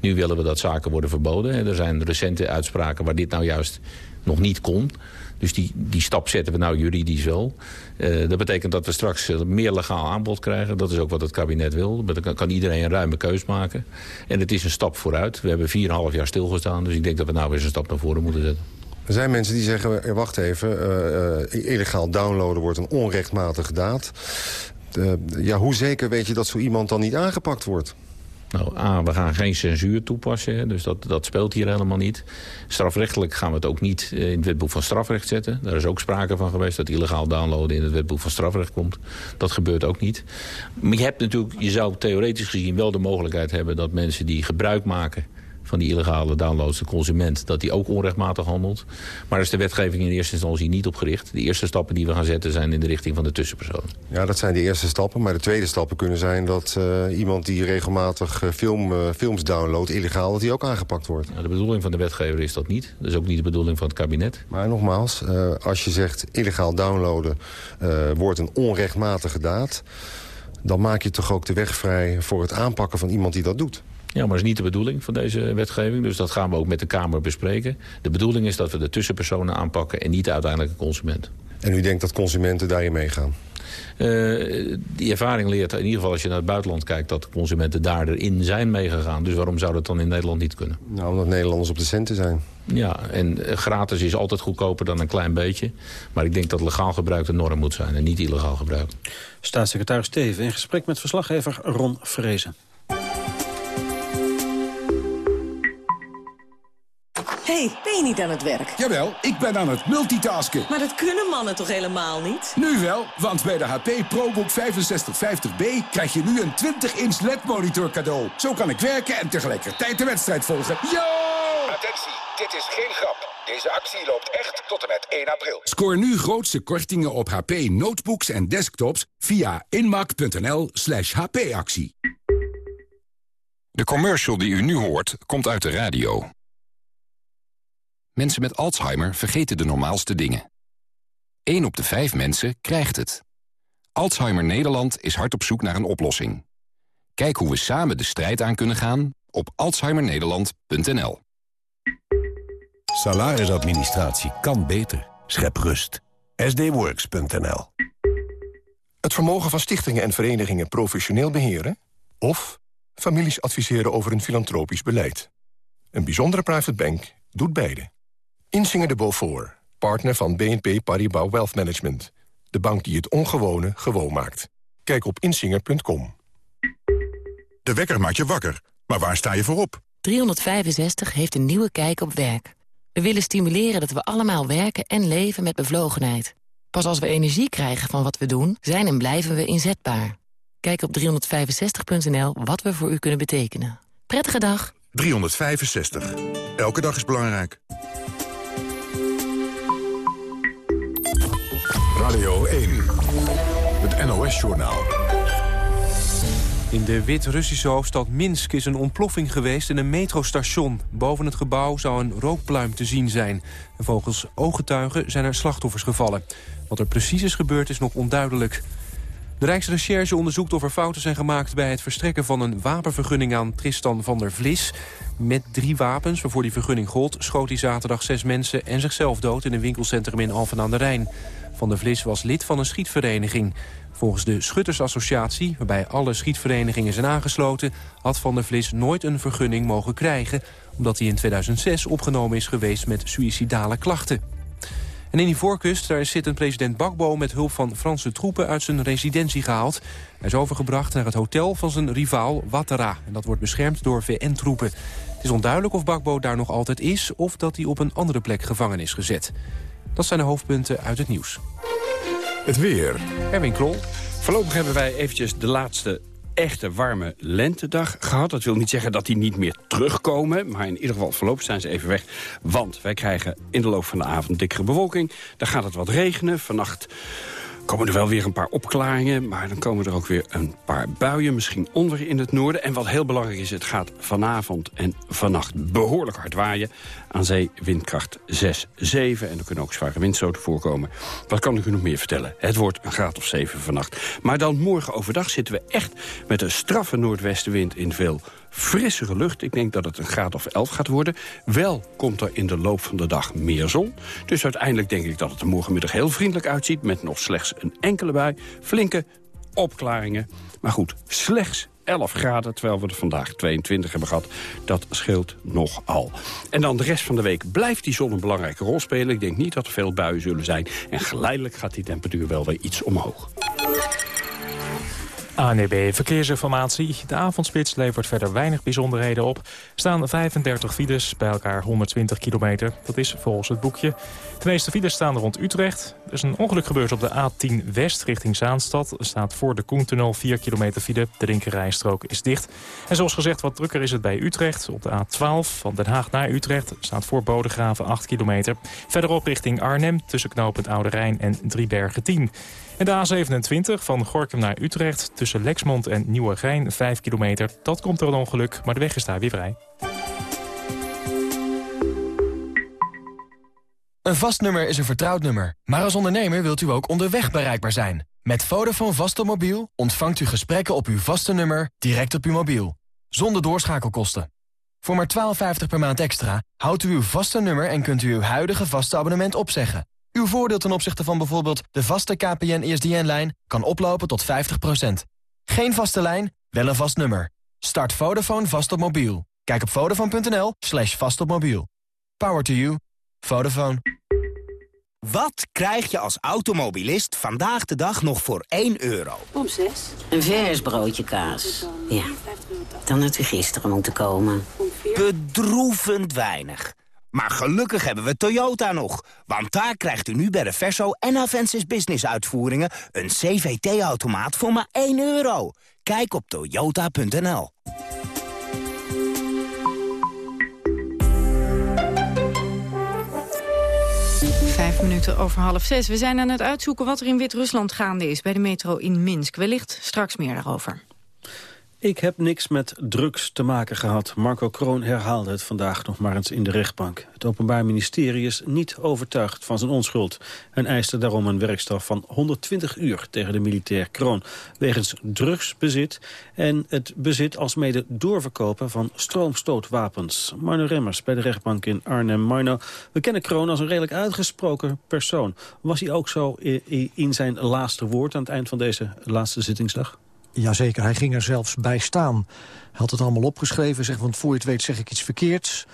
nu willen we dat zaken worden verboden. En er zijn recente uitspraken waar dit nou juist nog niet kon. Dus die, die stap zetten we nou juridisch wel. Uh, dat betekent dat we straks meer legaal aanbod krijgen. Dat is ook wat het kabinet wil. Dan kan iedereen een ruime keus maken. En het is een stap vooruit. We hebben 4,5 jaar stilgestaan. Dus ik denk dat we nou weer een stap naar voren moeten zetten. Er zijn mensen die zeggen, wacht even, uh, uh, illegaal downloaden wordt een onrechtmatige daad. Uh, ja, hoe zeker weet je dat zo iemand dan niet aangepakt wordt? Nou, A, we gaan geen censuur toepassen, dus dat, dat speelt hier helemaal niet. Strafrechtelijk gaan we het ook niet in het wetboek van strafrecht zetten. Daar is ook sprake van geweest dat illegaal downloaden in het wetboek van strafrecht komt. Dat gebeurt ook niet. Maar je hebt natuurlijk, je zou theoretisch gezien wel de mogelijkheid hebben dat mensen die gebruik maken van die illegale downloads, de consument, dat die ook onrechtmatig handelt. Maar daar is de wetgeving in eerste instantie niet op gericht. De eerste stappen die we gaan zetten zijn in de richting van de tussenpersoon. Ja, dat zijn de eerste stappen. Maar de tweede stappen kunnen zijn dat uh, iemand die regelmatig uh, film, uh, films downloadt, illegaal, dat die ook aangepakt wordt. Ja, de bedoeling van de wetgever is dat niet. Dat is ook niet de bedoeling van het kabinet. Maar nogmaals, als je zegt illegaal downloaden wordt een onrechtmatige daad dan maak je toch ook de weg vrij voor het aanpakken van iemand die dat doet. Ja, maar dat is niet de bedoeling van deze wetgeving. Dus dat gaan we ook met de Kamer bespreken. De bedoeling is dat we de tussenpersonen aanpakken... en niet de uiteindelijke consument. En u denkt dat consumenten daarin meegaan? Uh, die ervaring leert in ieder geval als je naar het buitenland kijkt... dat de consumenten daar erin zijn meegegaan. Dus waarom zou dat dan in Nederland niet kunnen? Nou, omdat Nederlanders op de centen zijn. Ja, en gratis is altijd goedkoper dan een klein beetje. Maar ik denk dat legaal gebruik de norm moet zijn en niet illegaal gebruik. Staatssecretaris Steven in gesprek met verslaggever Ron Vrezen. Hey, ben je niet aan het werk? Jawel, ik ben aan het multitasken. Maar dat kunnen mannen toch helemaal niet? Nu wel, want bij de HP ProBook 6550B krijg je nu een 20-inch LED-monitor cadeau. Zo kan ik werken en tegelijkertijd de wedstrijd volgen. Yo! Attentie, dit is geen grap. Deze actie loopt echt tot en met 1 april. Scoor nu grootste kortingen op HP notebooks en desktops via inmac.nl slash hpactie. De commercial die u nu hoort, komt uit de radio. Mensen met Alzheimer vergeten de normaalste dingen. 1 op de 5 mensen krijgt het. Alzheimer Nederland is hard op zoek naar een oplossing. Kijk hoe we samen de strijd aan kunnen gaan op alzheimernederland.nl. Salarisadministratie kan beter. Schep rust. sdworks.nl Het vermogen van stichtingen en verenigingen professioneel beheren... of families adviseren over een filantropisch beleid. Een bijzondere private bank doet beide. Insinger de Beaufort, partner van BNP Paribas Wealth Management. De bank die het ongewone gewoon maakt. Kijk op insinger.com. De wekker maakt je wakker, maar waar sta je voor op? 365 heeft een nieuwe kijk op werk. We willen stimuleren dat we allemaal werken en leven met bevlogenheid. Pas als we energie krijgen van wat we doen, zijn en blijven we inzetbaar. Kijk op 365.nl wat we voor u kunnen betekenen. Prettige dag. 365. Elke dag is belangrijk. Radio 1. Het NOS-journaal. In de Wit-Russische hoofdstad Minsk is een ontploffing geweest in een metrostation. Boven het gebouw zou een rookpluim te zien zijn. En volgens ooggetuigen zijn er slachtoffers gevallen. Wat er precies is gebeurd is nog onduidelijk. De Rijksrecherche onderzoekt of er fouten zijn gemaakt... bij het verstrekken van een wapenvergunning aan Tristan van der Vlis. Met drie wapens waarvoor die vergunning gold... schoot hij zaterdag zes mensen en zichzelf dood... in een winkelcentrum in Alphen aan de Rijn. Van der Vlis was lid van een schietvereniging. Volgens de Schuttersassociatie, waarbij alle schietverenigingen zijn aangesloten... had Van der Vlis nooit een vergunning mogen krijgen... omdat hij in 2006 opgenomen is geweest met suïcidale klachten. En in die voorkust daar is zittend president Bakbo met hulp van Franse troepen uit zijn residentie gehaald. Hij is overgebracht naar het hotel van zijn rivaal Ouattara. En dat wordt beschermd door VN-troepen. Het is onduidelijk of Bakbo daar nog altijd is... of dat hij op een andere plek gevangen is gezet. Dat zijn de hoofdpunten uit het nieuws. Het weer. Erwin Krol. Voorlopig hebben wij eventjes de laatste echte warme lentedag gehad. Dat wil niet zeggen dat die niet meer terugkomen. Maar in ieder geval voorlopig zijn ze even weg. Want wij krijgen in de loop van de avond dikkere bewolking. Dan gaat het wat regenen. Vannacht komen er wel weer een paar opklaringen. Maar dan komen er ook weer een paar buien. Misschien onweer in het noorden. En wat heel belangrijk is, het gaat vanavond en vannacht behoorlijk hard waaien. Aan zee windkracht 6, 7. En er kunnen ook zware windstoten voorkomen. Wat kan ik u nog meer vertellen? Het wordt een graad of 7 vannacht. Maar dan morgen overdag zitten we echt met een straffe noordwestenwind in veel frissere lucht. Ik denk dat het een graad of 11 gaat worden. Wel komt er in de loop van de dag meer zon. Dus uiteindelijk denk ik dat het er morgenmiddag heel vriendelijk uitziet... met nog slechts een enkele bui, flinke opklaringen. Maar goed, slechts 11 graden, terwijl we er vandaag 22 hebben gehad. Dat scheelt nogal. En dan de rest van de week blijft die zon een belangrijke rol spelen. Ik denk niet dat er veel buien zullen zijn. En geleidelijk gaat die temperatuur wel weer iets omhoog. ANEB Verkeersinformatie. De avondspits levert verder weinig bijzonderheden op. Staan 35 files, bij elkaar 120 kilometer. Dat is volgens het boekje. De meeste files staan rond Utrecht. Er is een ongeluk gebeurd op de A10 West richting Zaanstad. Er staat voor de Koentunnel 4 kilometer file. De linkerrijstrook is dicht. En zoals gezegd, wat drukker is het bij Utrecht. Op de A12 van Den Haag naar Utrecht staat voor Bodegraven 8 kilometer. Verderop richting Arnhem tussen knooppunt Oude Rijn en Driebergen 10. En de A27 van Gorkum naar Utrecht tussen Lexmond en Nieuwegein 5 kilometer. Dat komt door een ongeluk, maar de weg is daar weer vrij. Een vast nummer is een vertrouwd nummer. Maar als ondernemer wilt u ook onderweg bereikbaar zijn. Met Vodafone Vastomobiel ontvangt u gesprekken op uw vaste nummer direct op uw mobiel. Zonder doorschakelkosten. Voor maar 12,50 per maand extra houdt u uw vaste nummer en kunt u uw huidige vaste abonnement opzeggen. Uw voordeel ten opzichte van bijvoorbeeld de vaste KPN-ESDN-lijn kan oplopen tot 50%. Geen vaste lijn, wel een vast nummer. Start Vodafone vast op mobiel. Kijk op vodafone.nl slash vast op mobiel. Power to you. Vodafone. Wat krijg je als automobilist vandaag de dag nog voor 1 euro? Om 6. Een vers broodje kaas. Ja. Dan had u gisteren moeten komen. Bedroevend weinig. Maar gelukkig hebben we Toyota nog. Want daar krijgt u nu bij de Verso en Avensis Business uitvoeringen... een CVT-automaat voor maar 1 euro. Kijk op toyota.nl. Vijf minuten over half zes. We zijn aan het uitzoeken wat er in Wit-Rusland gaande is... bij de metro in Minsk. Wellicht straks meer daarover. Ik heb niks met drugs te maken gehad. Marco Kroon herhaalde het vandaag nog maar eens in de rechtbank. Het Openbaar Ministerie is niet overtuigd van zijn onschuld... en eiste daarom een werkstraf van 120 uur tegen de militair Kroon... wegens drugsbezit en het bezit als mede doorverkopen van stroomstootwapens. Marno Remmers bij de rechtbank in Arnhem. Marno, we kennen Kroon als een redelijk uitgesproken persoon. Was hij ook zo in zijn laatste woord aan het eind van deze laatste zittingsdag? Jazeker, hij ging er zelfs bij staan. Had het allemaal opgeschreven, zegt, want voor je het weet zeg ik iets verkeerds.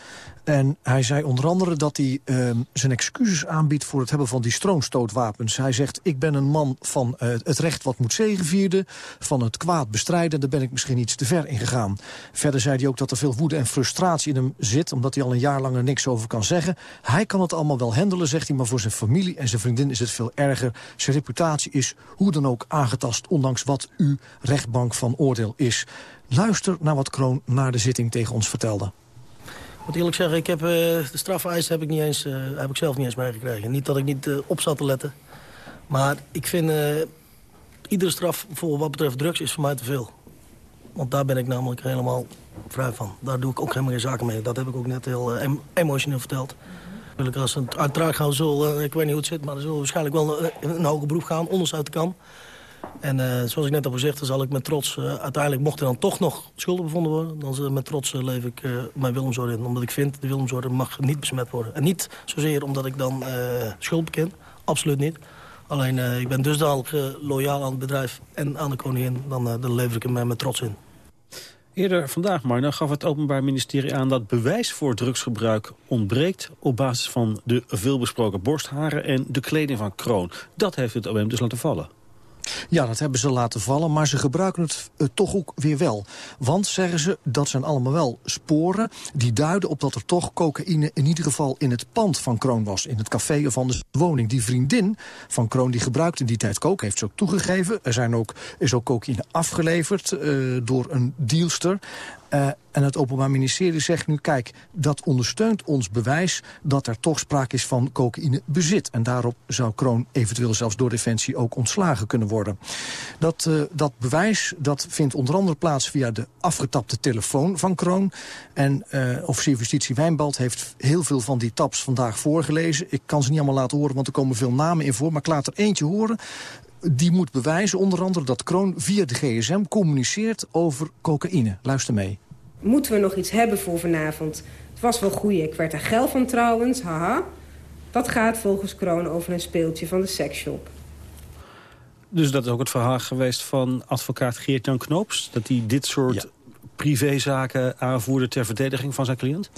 En hij zei onder andere dat hij uh, zijn excuses aanbiedt... voor het hebben van die stroomstootwapens. Hij zegt, ik ben een man van uh, het recht wat moet zegenvieren... van het kwaad bestrijden, daar ben ik misschien iets te ver in gegaan. Verder zei hij ook dat er veel woede en frustratie in hem zit... omdat hij al een jaar lang er niks over kan zeggen. Hij kan het allemaal wel handelen, zegt hij... maar voor zijn familie en zijn vriendin is het veel erger. Zijn reputatie is hoe dan ook aangetast... ondanks wat uw rechtbank van oordeel is. Luister naar wat Kroon na de zitting tegen ons vertelde moet eerlijk zeggen, ik heb, uh, de strafeis heb ik, niet eens, uh, heb ik zelf niet eens meegekregen. Niet dat ik niet uh, op zat te letten. Maar ik vind iedere straf voor wat betreft drugs is voor mij te veel. Want daar ben ik namelijk helemaal vrij van. Daar doe ik ook helemaal geen zaken mee. Dat heb ik ook net heel em emotioneel verteld. Als het uiteraard gaan zullen, ik weet niet hoe het zit... maar er zullen waarschijnlijk wel een, een hoger beroep gaan, onderste uit de kam. En uh, zoals ik net al gezegd, zal ik met trots... Uh, uiteindelijk mocht er dan toch nog schulden bevonden worden... dan uh, met trots leef ik mijn Willemsorde in. Omdat ik vind, de Willemsorde mag niet besmet worden. En niet zozeer omdat ik dan schuld beken. Absoluut niet. Alleen, ik ben dusdanig loyaal aan het bedrijf en aan de koningin... dan, dan lever ik hem met trots in. Eerder vandaag, Marna, gaf het Openbaar Ministerie aan dat bewijs voor drugsgebruik ontbreekt op basis van de veelbesproken borstharen en de kleding van Kroon. Dat heeft het OM dus laten vallen. Ja, dat hebben ze laten vallen, maar ze gebruiken het uh, toch ook weer wel. Want, zeggen ze, dat zijn allemaal wel sporen... die duiden op dat er toch cocaïne in ieder geval in het pand van Kroon was. In het café of van de woning. Die vriendin van Kroon die gebruikte in die tijd coke, heeft ze ook toegegeven. Er zijn ook, is ook cocaïne afgeleverd uh, door een dealster. Uh, en het Openbaar Ministerie zegt nu, kijk, dat ondersteunt ons bewijs... dat er toch sprake is van cocaïnebezit. En daarop zou Kroon eventueel zelfs door Defensie ook ontslagen kunnen worden. Dat, uh, dat bewijs dat vindt onder andere plaats via de afgetapte telefoon van Kroon. En uh, officier justitie Wijnbald heeft heel veel van die taps vandaag voorgelezen. Ik kan ze niet allemaal laten horen, want er komen veel namen in voor. Maar ik laat er eentje horen die moet bewijzen onder andere dat Kroon via de gsm communiceert over cocaïne. Luister mee. Moeten we nog iets hebben voor vanavond? Het was wel goed, ik werd er geld van trouwens, haha. Dat gaat volgens Kroon over een speeltje van de seksshop. Dus dat is ook het verhaal geweest van advocaat Geert-Jan Knoops? Dat hij dit soort ja. privézaken aanvoerde ter verdediging van zijn cliënt?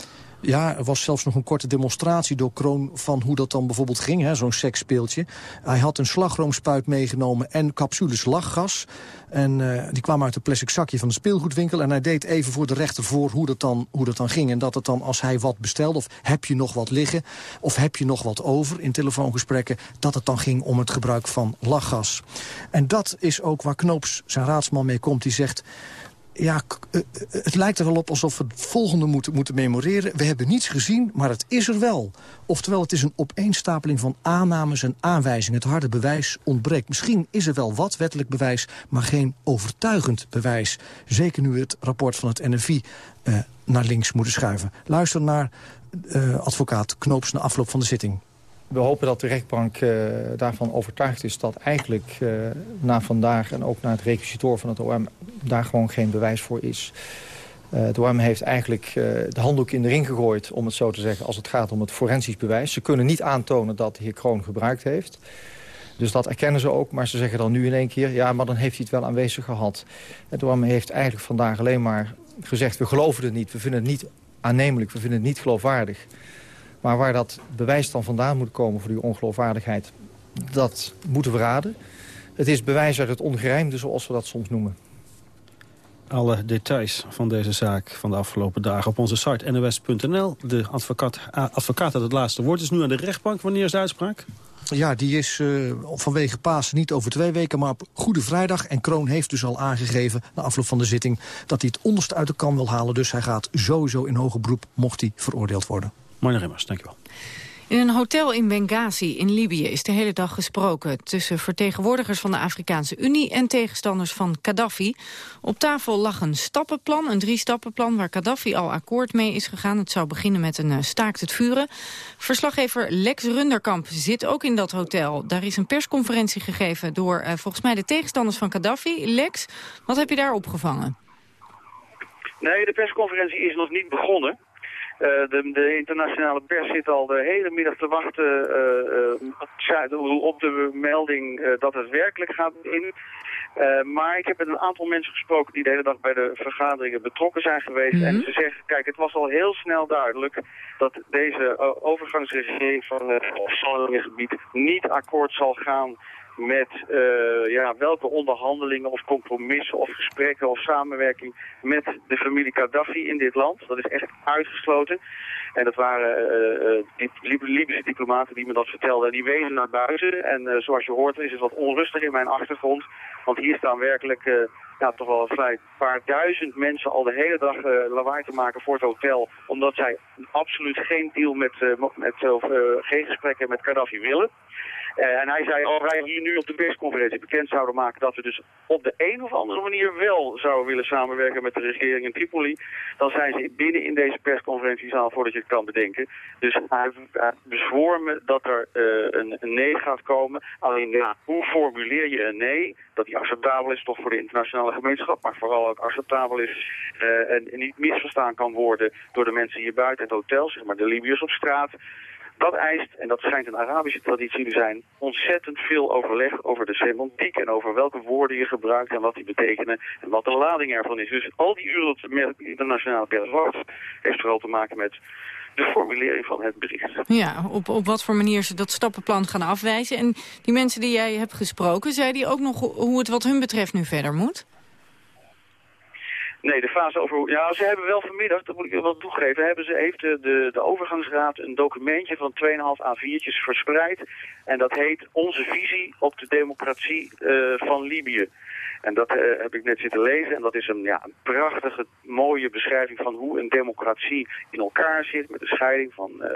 Ja, er was zelfs nog een korte demonstratie door Kroon... van hoe dat dan bijvoorbeeld ging, zo'n seksspeeltje. Hij had een slagroomspuit meegenomen en capsules lachgas. En uh, die kwamen uit een plastic zakje van de speelgoedwinkel. En hij deed even voor de rechter voor hoe dat, dan, hoe dat dan ging. En dat het dan, als hij wat bestelde, of heb je nog wat liggen... of heb je nog wat over in telefoongesprekken... dat het dan ging om het gebruik van lachgas. En dat is ook waar Knoops zijn raadsman mee komt. Die zegt ja, eh, het lijkt er wel op alsof we het volgende moeten, moeten memoreren. We hebben niets gezien, maar het is er wel. Oftewel, het is een opeenstapeling van aannames en aanwijzingen. Het harde bewijs ontbreekt. Misschien is er wel wat wettelijk bewijs, maar geen overtuigend bewijs. Zeker nu het rapport van het NFI uh, naar links moeten schuiven. Luister naar advocaat Knoops na afloop van de zitting. We hopen dat de rechtbank uh, daarvan overtuigd is dat eigenlijk uh, na vandaag en ook na het requisitor van het OM daar gewoon geen bewijs voor is. Uh, het OM heeft eigenlijk de handdoek in de ring gegooid, om het zo te zeggen, als het gaat om het forensisch bewijs. Ze kunnen niet aantonen dat de heer Kroon gebruikt heeft. Dus dat erkennen ze ook, maar ze zeggen dan nu in één keer... ja, maar dan heeft hij het wel aanwezig gehad. Het OM heeft eigenlijk vandaag alleen maar gezegd... we geloven het niet, we vinden het niet aannemelijk, we vinden het niet geloofwaardig. Maar waar dat bewijs dan vandaan moet komen voor die ongeloofwaardigheid... dat moeten we raden. Het is bewijs uit het ongerijmde, zoals we dat soms noemen. Alle details van deze zaak van de afgelopen dagen op onze site nos.nl. De advocaat, advocaat had het laatste woord. is nu aan de rechtbank. Wanneer is de uitspraak? Ja, die is uh, vanwege Pasen niet over twee weken, maar op Goede Vrijdag. En Kroon heeft dus al aangegeven, na afloop van de zitting... dat hij het onderste uit de kan wil halen. Dus hij gaat sowieso in hoger beroep, mocht hij veroordeeld worden. Marne Remmers, dankjewel. In een hotel in Benghazi in Libië is de hele dag gesproken... tussen vertegenwoordigers van de Afrikaanse Unie en tegenstanders van Gaddafi. Op tafel lag een stappenplan, een drie-stappenplan... waar Gaddafi al akkoord mee is gegaan. Het zou beginnen met een uh, staakt het vuren. Verslaggever Lex Runderkamp zit ook in dat hotel. Daar is een persconferentie gegeven door uh, volgens mij de tegenstanders van Gaddafi. Lex, wat heb je daar opgevangen? Nee, de persconferentie is nog niet begonnen. Uh, de, de, internationale pers zit al de hele middag te wachten uh, uh, op de melding dat het werkelijk gaat in. maar ik heb met een aantal mensen gesproken die de hele dag bij de vergaderingen betrokken zijn geweest. Mm -hmm. En ze zeggen, kijk, het was al heel snel duidelijk dat deze overgangsregering van het opstandelingengebied niet akkoord zal gaan met uh, ja, welke onderhandelingen of compromissen of gesprekken of samenwerking met de familie Gaddafi in dit land. Dat is echt uitgesloten. En dat waren uh, uh, Libische diplomaten die me dat vertelden. En die wezen naar buiten. En zoals je hoort is het wat onrustig in mijn achtergrond. Want hier staan werkelijk ja, toch wel een paar duizend mensen al de hele dag lawaai te maken voor het hotel. Omdat zij absoluut geen deal met, met of geen gesprekken met Gaddafi willen. Uh, en hij zei, als wij hier nu op de persconferentie bekend zouden maken dat we dus op de een of andere manier wel zouden willen samenwerken met de regering in Tripoli, dan zijn ze binnen in deze persconferentiezaal voordat je het kan bedenken. Dus hij, bezwoor me dat er uh, een, een, nee gaat komen. Alleen hoe formuleer je een nee? Dat die acceptabel is toch voor de internationale gemeenschap, maar vooral ook acceptabel is en, en niet misverstaan kan worden door de mensen hier buiten het hotel, zeg maar de Libiërs op straat. Dat eist, en dat schijnt een Arabische traditie te zijn, ontzettend veel overleg over de semantiek en over welke woorden je gebruikt en wat die betekenen en wat de lading ervan is. Dus al die uren dat internationale pers was, heeft vooral te maken met de formulering van het bericht. Ja, op, op wat voor manier ze dat stappenplan gaan afwijzen. En die mensen die jij hebt gesproken, zei die ook nog hoe het wat hun betreft nu verder moet? Nee, de fase over... Ja, ze hebben wel vanmiddag, dat moet ik wel toegeven, hebben ze, heeft de, de, de overgangsraad een documentje van 2,5 A4'tjes verspreid. En dat heet Onze visie op de democratie uh, van Libië. En dat uh, heb ik net zitten lezen en dat is een, ja, een prachtige, mooie beschrijving van hoe een democratie in elkaar zit. Met de scheiding van uh,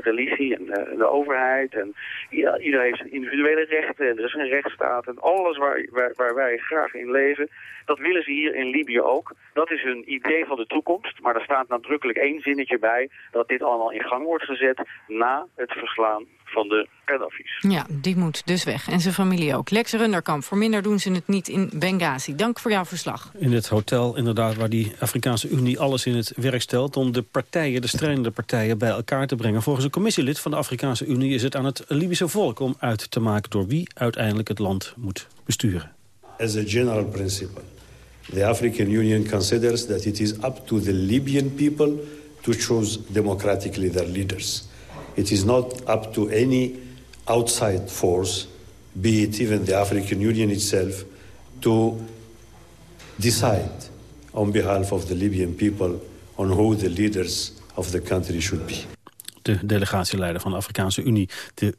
religie en de overheid. En ja, iedereen heeft zijn individuele rechten en er is een rechtsstaat. En alles waar, waar, waar wij graag in leven, dat willen ze hier in Libië ook. Dat is hun idee van de toekomst. Maar er staat nadrukkelijk één zinnetje bij dat dit allemaal in gang wordt gezet na het verslaan van de Gaddafi's. Ja, die moet dus weg. En zijn familie ook. Lex Runderkamp, voor minder doen ze het niet in Benghazi. Dank voor jouw verslag. In het hotel inderdaad waar die Afrikaanse Unie alles in het werk stelt... om de partijen, de strijdende partijen, bij elkaar te brengen. Volgens een commissielid van de Afrikaanse Unie is het aan het Libische volk... om uit te maken door wie uiteindelijk het land moet besturen. As a general principle, the African Union considers that it is up to the Libyan people to choose democratically their leaders. It is not up to any outside force, be it even the African Union itself, to decide on behalf of the Libyan people on who the leaders of the country should be. De delegatieleider van de Afrikaanse Unie. De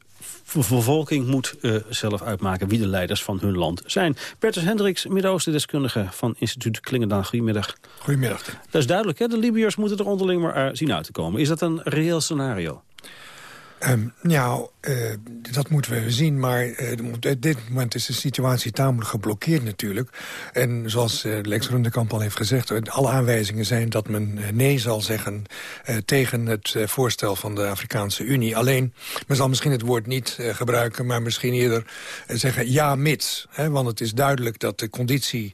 bevolking moet uh, zelf uitmaken wie de leiders van hun land zijn. Bertus Hendricks, Midden-Oosten-deskundige van instituut Klingendaan. Goedemiddag. Goedemiddag. Dat is duidelijk, hè? de Libiërs moeten er onderling maar uh, zien uit te komen. Is dat een reëel scenario? Um, nou, uh, dat moeten we zien, maar uh, op dit moment is de situatie tamelijk geblokkeerd natuurlijk. En zoals uh, Lex Rundekamp al heeft gezegd... alle aanwijzingen zijn dat men nee zal zeggen... tegen het voorstel van de Afrikaanse Unie. Alleen, men zal misschien het woord niet gebruiken... maar misschien eerder zeggen ja, mits. Hè, want het is duidelijk dat de conditie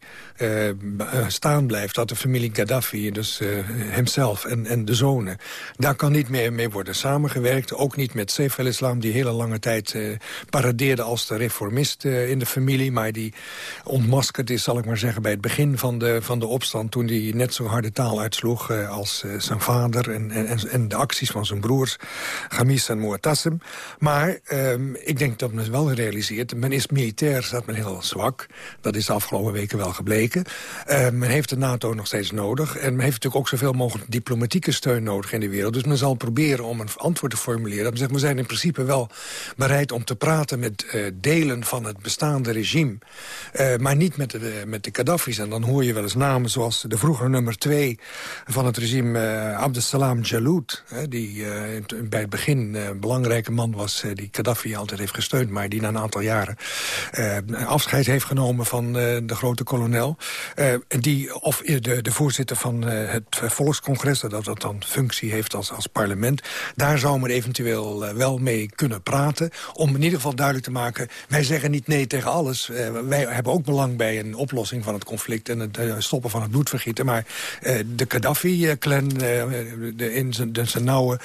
staan blijft... dat de familie Gaddafi, dus hemzelf en, en de zonen... daar kan niet meer mee worden samengewerkt. Ook niet met Seif el-Islam, die hele lange tijd uh, paradeerde als de reformist uh, in de familie... maar die ontmaskerd is, zal ik maar zeggen, bij het begin van de, van de opstand... toen hij net zo harde taal uitsloeg uh, als zijn vader en, en, en de acties van zijn broers... Gamis en Muatassim. Maar ehm, ik denk dat men wel realiseert... men is militair, staat men heel zwak. Dat is de afgelopen weken wel gebleken. men heeft de NATO nog steeds nodig. En men heeft natuurlijk ook zoveel mogelijk diplomatieke steun nodig in de wereld. Dus men zal proberen om een antwoord te formuleren. Dat men zegt, we zijn in principe wel bereid om te praten met uh, delen van het bestaande regime. Uh, maar niet met de, met de Gaddafi's. En dan hoor je wel eens namen zoals de vroegere nummer twee van het regime uh, Abdesalam Jaloud. die bij het begin een belangrijke man was die Gaddafi altijd heeft gesteund. Maar die na een aantal jaren afscheid heeft genomen van de grote kolonel. die, of de, de voorzitter van het volkscongres, dat dat dan functie heeft als, als parlement. Daar zou men eventueel wel mee kunnen praten. Om in ieder geval duidelijk te maken... wij zeggen niet nee tegen alles. Uh, wij hebben ook belang bij een oplossing van het conflict... en het uh, stoppen van het bloedvergieten. Maar de Gaddafi-clan in zijn nauwe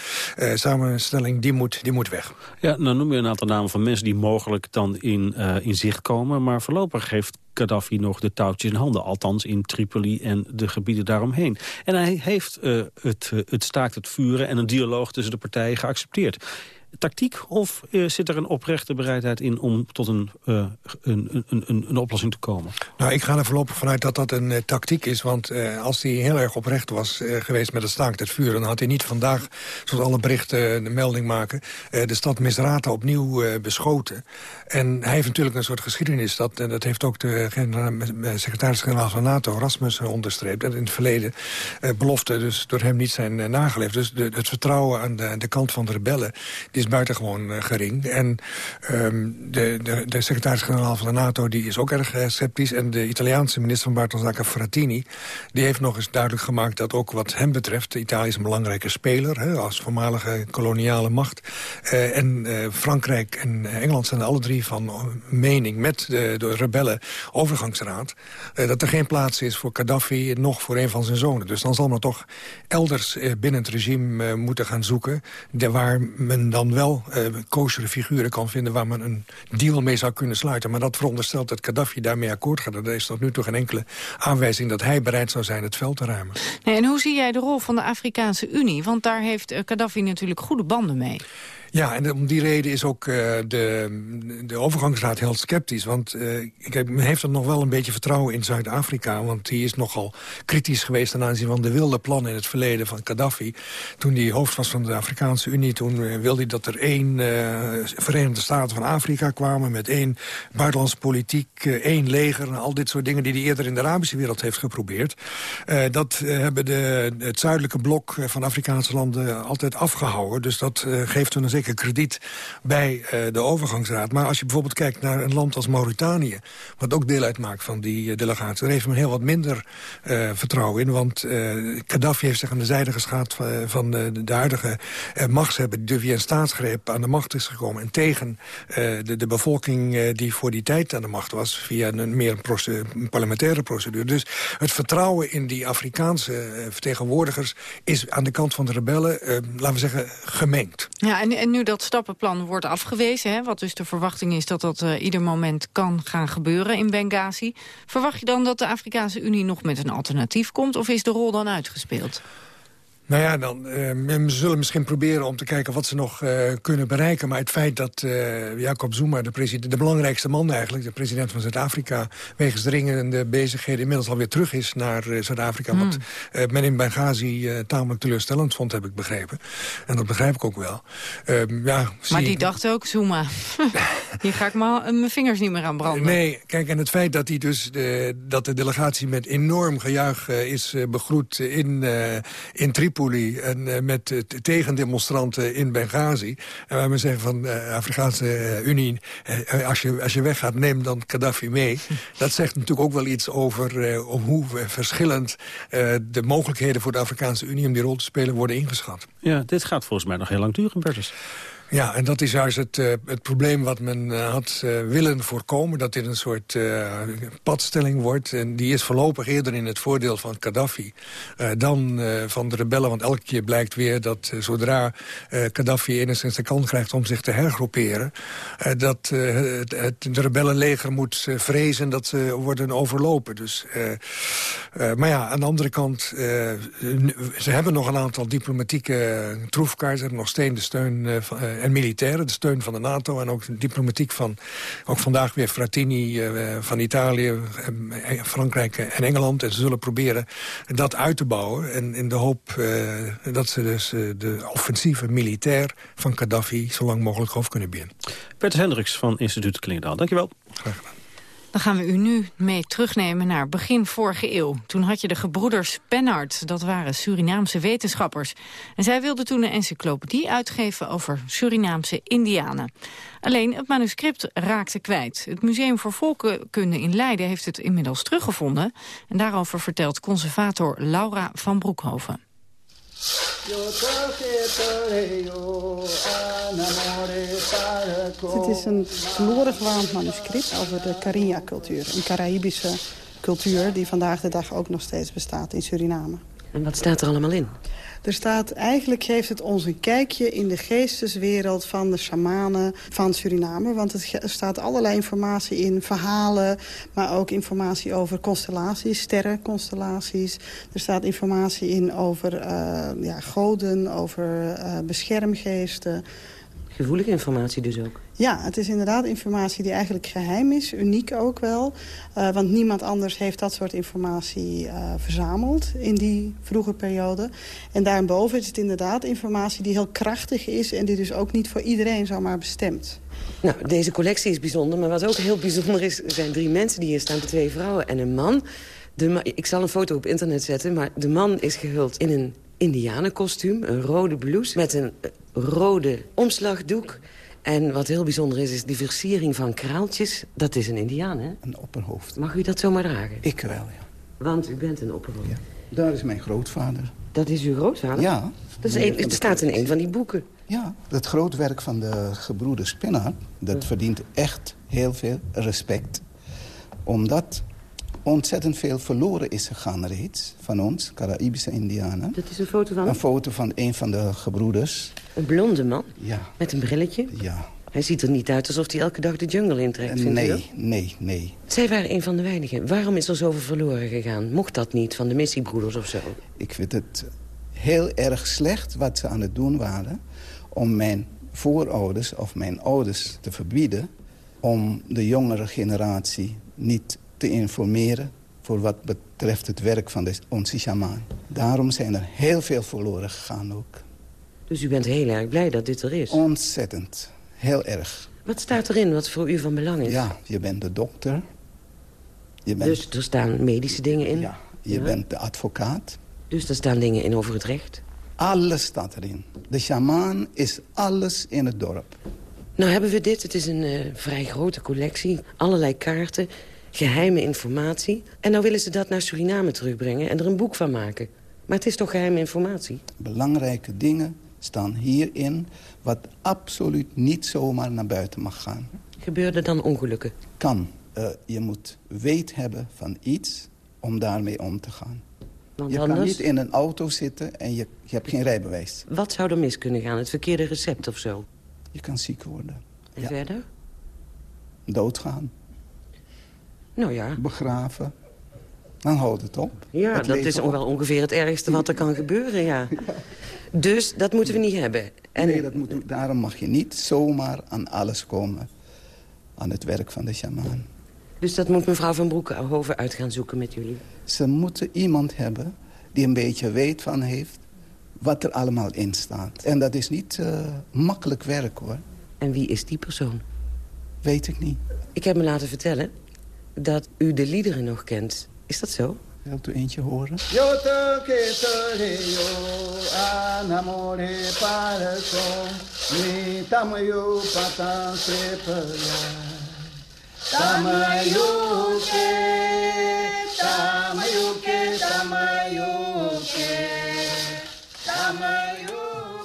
samenstelling... Die moet, die moet weg. Ja, nou noem je een aantal namen van mensen... die mogelijk dan in, in zicht komen. Maar voorlopig heeft Gaddafi nog de touwtjes in handen. Althans in Tripoli en de gebieden daaromheen. En hij heeft uh, het, uh, het staakt het vuren en een dialoog tussen de partijen geaccepteerd tactiek of uh, zit er een oprechte bereidheid in om tot een, uh, een, een, een, een, oplossing te komen? Nou, ik ga er voorlopig vanuit dat dat een uh, tactiek is. Want als hij heel erg oprecht was geweest met het staakt het vuur... dan had hij niet vandaag, zoals alle berichten de melding maken... de stad Misrata opnieuw beschoten. En hij heeft natuurlijk een soort geschiedenis. Dat, dat heeft ook de secretaris-generaal van NATO, Rasmus, onderstreept. En in het verleden belofte dus door hem niet zijn nageleefd. Dus de, het vertrouwen aan de, de kant van de rebellen... Die is buitengewoon uh, gering. En um, de, de, de secretaris-generaal van de NATO die is ook erg uh, sceptisch. En de Italiaanse minister van Buitenlandse Zaken, Frattini... die heeft nog eens duidelijk gemaakt dat ook wat hem betreft... Italië is een belangrijke speler hè, als voormalige koloniale macht. Uh, en Frankrijk en Engeland zijn alle drie van mening... met de, de rebellen overgangsraad... dat er geen plaats is voor Gaddafi nog voor een van zijn zonen. Dus dan zal men toch elders binnen het regime moeten gaan zoeken... De, waar men dan wel uh, figuren kan vinden... waar men een deal mee zou kunnen sluiten. Maar dat veronderstelt dat Gaddafi daarmee akkoord gaat. Er is tot nu toe geen enkele aanwijzing dat hij bereid zou zijn het veld te ruimen. En hoe zie jij de rol van de Afrikaanse Unie? Want daar heeft uh, Gaddafi natuurlijk goede banden mee. Ja, en om die reden is ook uh, de, de overgangsraad heel sceptisch. Want uh, kijk, men heeft er nog wel een beetje vertrouwen in Zuid-Afrika. Want die is nogal kritisch geweest ten aanzien van de wilde plannen in het verleden van Gaddafi. Toen hij hoofd was van de Afrikaanse Unie, toen uh, wilde hij dat er één Verenigde Staten van Afrika kwamen... met één buitenlandse politiek, één leger en al dit soort dingen... die hij eerder in de Arabische wereld heeft geprobeerd. dat hebben de, het zuidelijke blok van Afrikaanse landen altijd afgehouden. Dus dat geeft hun een zeker krediet bij uh, de overgangsraad. Maar als je bijvoorbeeld kijkt naar een land als Mauritanië... wat ook deel uitmaakt van die uh, delegatie... daar heeft men heel wat minder uh, vertrouwen in. Want Gaddafi heeft zich aan de zijde geschaad van de, huidige machtshebber... die via een staatsgreep aan de macht is gekomen. En tegen de, de bevolking die voor die tijd aan de macht was... via een meer parlementaire procedure. Dus het vertrouwen in die Afrikaanse vertegenwoordigers... is aan de kant van de rebellen, laten we zeggen, gemengd. Ja, en nu dat stappenplan wordt afgewezen... Hè, wat dus de verwachting is dat dat uh, ieder moment kan gaan gebeuren in Benghazi... verwacht je dan dat de Afrikaanse Unie nog met een alternatief komt... of is de rol dan uitgespeeld? Nou ja, dan, uh, zullen misschien proberen om te kijken wat ze nog uh, kunnen bereiken. Maar het feit dat uh, Jacob Zuma, de, president, de belangrijkste man eigenlijk... de president van Zuid-Afrika, wegens dringende bezigheden... inmiddels alweer terug is naar Zuid-Afrika. Hmm. Wat men in Benghazi tamelijk teleurstellend vond, heb ik begrepen. En dat begrijp ik ook wel. Ehm, ja, maar die dacht ook, Zuma, hier ga ik mijn vingers niet meer aan branden. Nee, kijk, en het feit dat, hij dus, dat de delegatie met enorm gejuich is begroet in, in Tripoli Tripoli en met uh, tegendemonstranten in Benghazi. En waar men zeggen van de Afrikaanse Unie... als, je, als je weggaat, neem dan Gaddafi mee. Dat zegt natuurlijk ook wel iets over hoe verschillend... de mogelijkheden voor de Afrikaanse Unie om die rol te spelen worden ingeschat. Ja, dit gaat volgens mij nog heel lang duren, Bertus. Ja, en dat is juist het, uh, het probleem wat men uh, had uh, willen voorkomen. Dat dit een soort padstelling wordt. En die is voorlopig eerder in het voordeel van Gaddafi dan van de rebellen. Want elke keer blijkt weer dat zodra Gaddafi enigszins de kans krijgt om zich te hergroeperen... dat het, het, de rebellenleger moet vrezen dat ze worden overlopen. Dus, maar ja, aan de andere kant, ze hebben nog een aantal diplomatieke troefkaarten. Ze hebben nog steeds de steun van en militairen, de steun van de NATO... en ook de diplomatiek van, ook vandaag weer Frattini uh, van Italië, uh, Frankrijk en Engeland. En ze zullen proberen dat uit te bouwen. En in de hoop dat ze dus de offensieve militair van Gaddafi... zo lang mogelijk hoofd kunnen bieden. Bert Hendricks van instituut Klingendaal, dankjewel. Graag gedaan. Dan gaan we u nu mee terugnemen naar begin vorige eeuw. Toen had je de gebroeders Pennard, dat waren Surinaamse wetenschappers. En zij wilden toen een encyclopedie uitgeven over Surinaamse indianen. Alleen het manuscript raakte kwijt. Het Museum voor Volkenkunde in Leiden heeft het inmiddels teruggevonden. En daarover vertelt conservator Laura van Broekhoven. Het is een verloren gewaand manuscript over de Carinha-cultuur. Een Caraïbische cultuur die vandaag de dag ook nog steeds bestaat in Suriname. En wat staat er allemaal in? Er staat, eigenlijk geeft het ons een kijkje in de geesteswereld van de shamanen van Suriname. Want er staat allerlei informatie in, verhalen, maar ook informatie over constellaties, sterrenconstellaties. Er staat informatie in over uh, ja, goden, over uh, beschermgeesten. Gevoelige informatie dus ook? Ja, het is inderdaad informatie die eigenlijk geheim is. Uniek ook wel. Uh, want niemand anders heeft dat soort informatie uh, verzameld in die vroege periode. En daarboven is het inderdaad informatie die heel krachtig is... en die dus ook niet voor iedereen zomaar bestemd. Nou, deze collectie is bijzonder. Maar wat ook heel bijzonder is, zijn drie mensen die hier staan. Twee vrouwen en een man. De ik zal een foto op internet zetten, maar de man is gehuld in een indianenkostuum. Een rode blouse met een rode omslagdoek. En wat heel bijzonder is, is die versiering van kraaltjes. Dat is een indiaan, hè? Een opperhoofd. Mag u dat zomaar dragen? Ik wel, ja. Want u bent een opperhoofd? Ja. Daar is mijn grootvader. Dat is uw grootvader? Ja. Dat is een, het staat in een van die boeken. Ja, het grootwerk van de gebroeders Spinner... dat verdient echt heel veel respect. Omdat ontzettend veel verloren is gegaan reeds van ons, Caraïbische indianen. Dat is een foto van? Een foto van een van de gebroeders. Een blonde man? Ja. Met een brilletje? Ja. Hij ziet er niet uit alsof hij elke dag de jungle intrekt, vindt Nee, nee, nee. Zij waren een van de weinigen. Waarom is er zoveel verloren gegaan? Mocht dat niet van de missiebroeders of zo? Ik vind het heel erg slecht wat ze aan het doen waren... om mijn voorouders of mijn ouders te verbieden... om de jongere generatie niet te informeren voor wat betreft het werk van de, onze shaman. Daarom zijn er heel veel verloren gegaan ook. Dus u bent heel erg blij dat dit er is? Ontzettend. Heel erg. Wat staat erin wat voor u van belang is? Ja, je bent de dokter. Je bent... Dus er staan medische dingen in? Ja, je bent de advocaat. Dus er staan dingen in over het recht? Alles staat erin. De shamaan is alles in het dorp. Nou hebben we dit. Het is een uh, vrij grote collectie. Allerlei kaarten geheime informatie. En nou willen ze dat naar Suriname terugbrengen en er een boek van maken. Maar het is toch geheime informatie? Belangrijke dingen staan hierin... wat absoluut niet zomaar naar buiten mag gaan. Gebeurde dan ongelukken? Kan. Uh, je moet weet hebben van iets om daarmee om te gaan. Want je anders... kan niet in een auto zitten en je, je hebt geen rijbewijs. Wat zou er mis kunnen gaan? Het verkeerde recept of zo? Je kan ziek worden. En ja. verder? Doodgaan. Nou ja. Begraven. Dan houdt het op. Ja, het dat is wel ongeveer het ergste wat er kan gebeuren, ja. Dus dat moeten we niet hebben. En... Nee, dat moet, daarom mag je niet zomaar aan alles komen. Aan het werk van de shamaan. Dus dat moet mevrouw van Broekhoven uit gaan zoeken met jullie? Ze moeten iemand hebben die een beetje weet van heeft wat er allemaal in staat. En dat is niet uh, makkelijk werk, hoor. En wie is die persoon? Weet ik niet. Ik heb me laten vertellen dat u de liederen nog kent. Is dat zo? Wilt u eentje horen? Yo te quiero anamore para son mi tamayo patan sepaya tamayuke tamayuke tamayuke tamayuke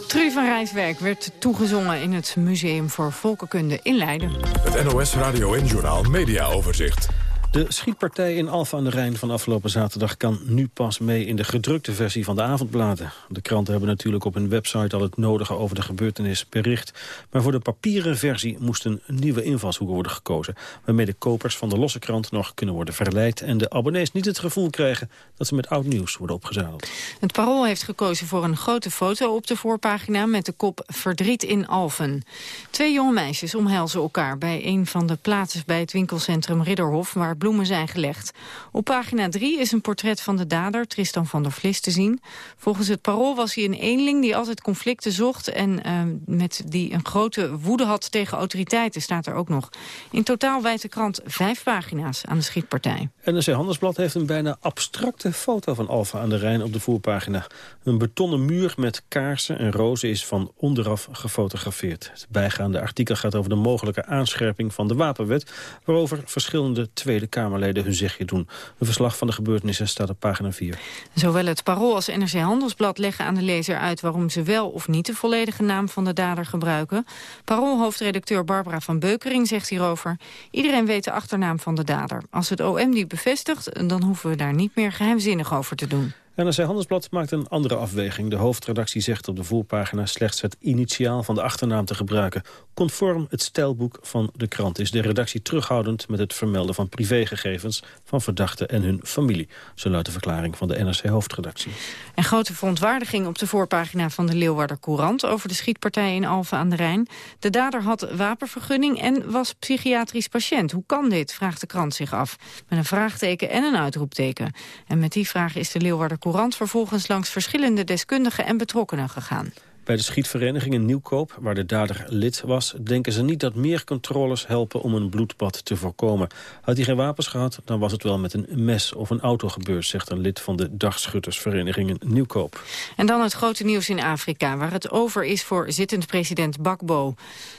Trudy van Rijswerk werd toegezongen in het Museum voor Volkenkunde in Leiden. Het NOS Radio en Journaal Media Overzicht. De schietpartij in Alphen aan de Rijn van afgelopen zaterdag... kan nu pas mee in de gedrukte versie van de avondbladen. De kranten hebben natuurlijk op hun website al het nodige over de gebeurtenis bericht. Maar voor de papieren versie moest een nieuwe invalshoek worden gekozen... waarmee de kopers van de losse krant nog kunnen worden verleid... en de abonnees niet het gevoel krijgen dat ze met oud nieuws worden opgezadeld. Het Parool heeft gekozen voor een grote foto op de voorpagina... met de kop Verdriet in Alphen. Twee jonge meisjes omhelzen elkaar bij een van de plaatsen... bij het winkelcentrum Ridderhof... waar bloemen zijn gelegd. Op pagina 3 is een portret van de dader, Tristan van der Vlis, te zien. Volgens het parool was hij een eenling die altijd conflicten zocht... en uh, met die een grote woede had tegen autoriteiten, staat er ook nog. In totaal wijdt de krant vijf pagina's aan de schietpartij. NRC Handelsblad heeft een bijna abstracte foto van Alfa aan de Rijn op de voorpagina. Een betonnen muur met kaarsen en rozen is van onderaf gefotografeerd. Het bijgaande artikel gaat over de mogelijke aanscherping van de wapenwet... waarover verschillende Tweede Kamerleden hun zegje doen. Een verslag van de gebeurtenissen staat op pagina 4. Zowel het Parool als NRC Handelsblad leggen aan de lezer uit... waarom ze wel of niet de volledige naam van de dader gebruiken. Parool-hoofdredacteur Barbara van Beukering zegt hierover... iedereen weet de achternaam van de dader. Als het OM die bevestigt, dan hoeven we daar niet meer geheimzinnig over te doen. NRC Handelsblad maakt een andere afweging. De hoofdredactie zegt op de voorpagina slechts het initiaal van de achternaam te gebruiken. Conform het stijlboek van de krant is de redactie terughoudend met het vermelden van privégegevens van verdachten en hun familie. Zo luidt de verklaring van de NRC hoofdredactie. En grote verontwaardiging op de voorpagina van de Leeuwarder Courant over de schietpartij in Alphen aan de Rijn. De dader had wapenvergunning en was psychiatrisch patiënt. Hoe kan dit, vraagt de krant zich af. Met een vraagteken en een uitroepteken. En met die vraag is de Leeuwarder Courant vervolgens langs verschillende deskundigen en betrokkenen gegaan. Bij de schietvereniging in Nieuwkoop, waar de dader lid was... denken ze niet dat meer controles helpen om een bloedbad te voorkomen. Had hij geen wapens gehad, dan was het wel met een mes of een auto gebeurd... zegt een lid van de dagschuttersvereniging in Nieuwkoop. En dan het grote nieuws in Afrika, waar het over is voor zittend president Bakbo.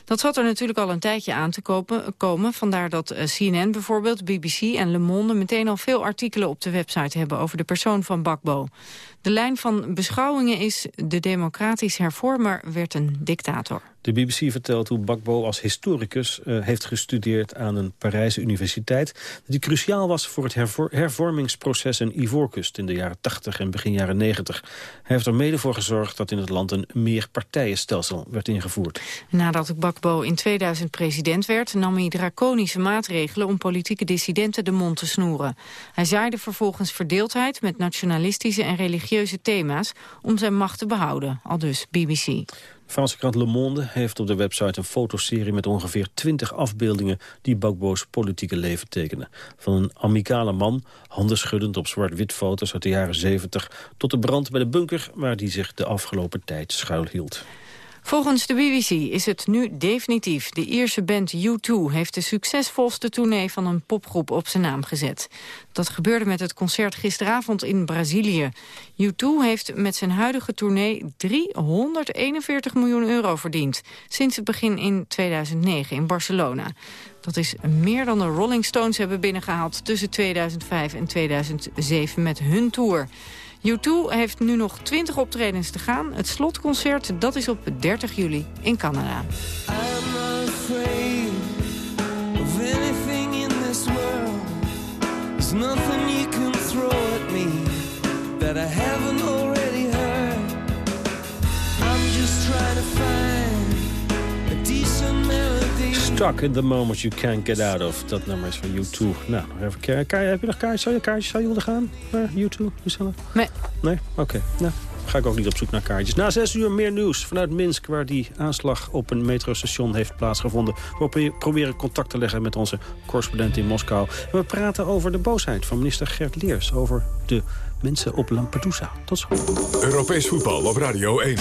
Dat zat er natuurlijk al een tijdje aan te kopen, komen. Vandaar dat CNN bijvoorbeeld, BBC en Le Monde... meteen al veel artikelen op de website hebben over de persoon van Bakbo. De lijn van beschouwingen is... de democratisch hervormer werd een dictator. De BBC vertelt hoe Bakbo als historicus uh, heeft gestudeerd aan een Parijse universiteit... die cruciaal was voor het hervor hervormingsproces in Ivoorkust in de jaren 80 en begin jaren 90. Hij heeft er mede voor gezorgd dat in het land een meerpartijenstelsel werd ingevoerd. Nadat Bakbo in 2000 president werd, nam hij draconische maatregelen om politieke dissidenten de mond te snoeren. Hij zaaide vervolgens verdeeldheid met nationalistische en religieuze thema's om zijn macht te behouden, al dus BBC. Franse krant Le Monde heeft op de website een fotoserie met ongeveer 20 afbeeldingen die Gbagbo's politieke leven tekenen. Van een amicale man, handen schuddend op zwart-wit foto's uit de jaren 70, tot de brand bij de bunker waar die zich de afgelopen tijd schuilhield. Volgens de BBC is het nu definitief. De Ierse band U2 heeft de succesvolste tournee van een popgroep op zijn naam gezet. Dat gebeurde met het concert gisteravond in Brazilië. U2 heeft met zijn huidige tournee 341 miljoen euro verdiend. Sinds het begin in 2009 in Barcelona. Dat is meer dan de Rolling Stones hebben binnengehaald tussen 2005 en 2007 met hun tour. U2 heeft nu nog 20 optredens te gaan. Het slotconcert dat is op 30 juli in Canada. Stuck in the moment you can't get out of. Dat nummer is van U2. Nou, even kijken. Heb je nog kaartjes? Zou je kaartjes zou je willen gaan naar U2? Lucella? Nee. Nee? Oké. Okay. Nou, ga ik ook niet op zoek naar kaartjes. Na zes uur meer nieuws vanuit Minsk... waar die aanslag op een metrostation heeft plaatsgevonden. We proberen contact te leggen met onze correspondent in Moskou. En we praten over de boosheid van minister Gert Leers... over de mensen op Lampedusa. Tot zo. Europees voetbal op Radio 1.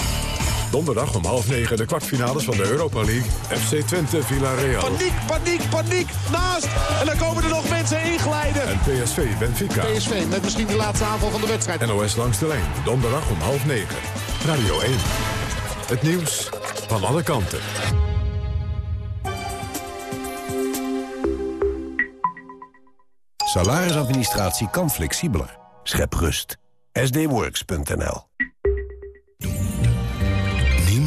Donderdag om half negen de kwartfinales van de Europa League. FC Twente Villarreal. Paniek, paniek, paniek. Naast. En dan komen er nog mensen inglijden. En PSV Benfica. PSV met misschien de laatste aanval van de wedstrijd. NOS langs de lijn. Donderdag om half negen. Radio 1. Het nieuws van alle kanten. Salarisadministratie kan flexibeler. Schep rust. sdworks.nl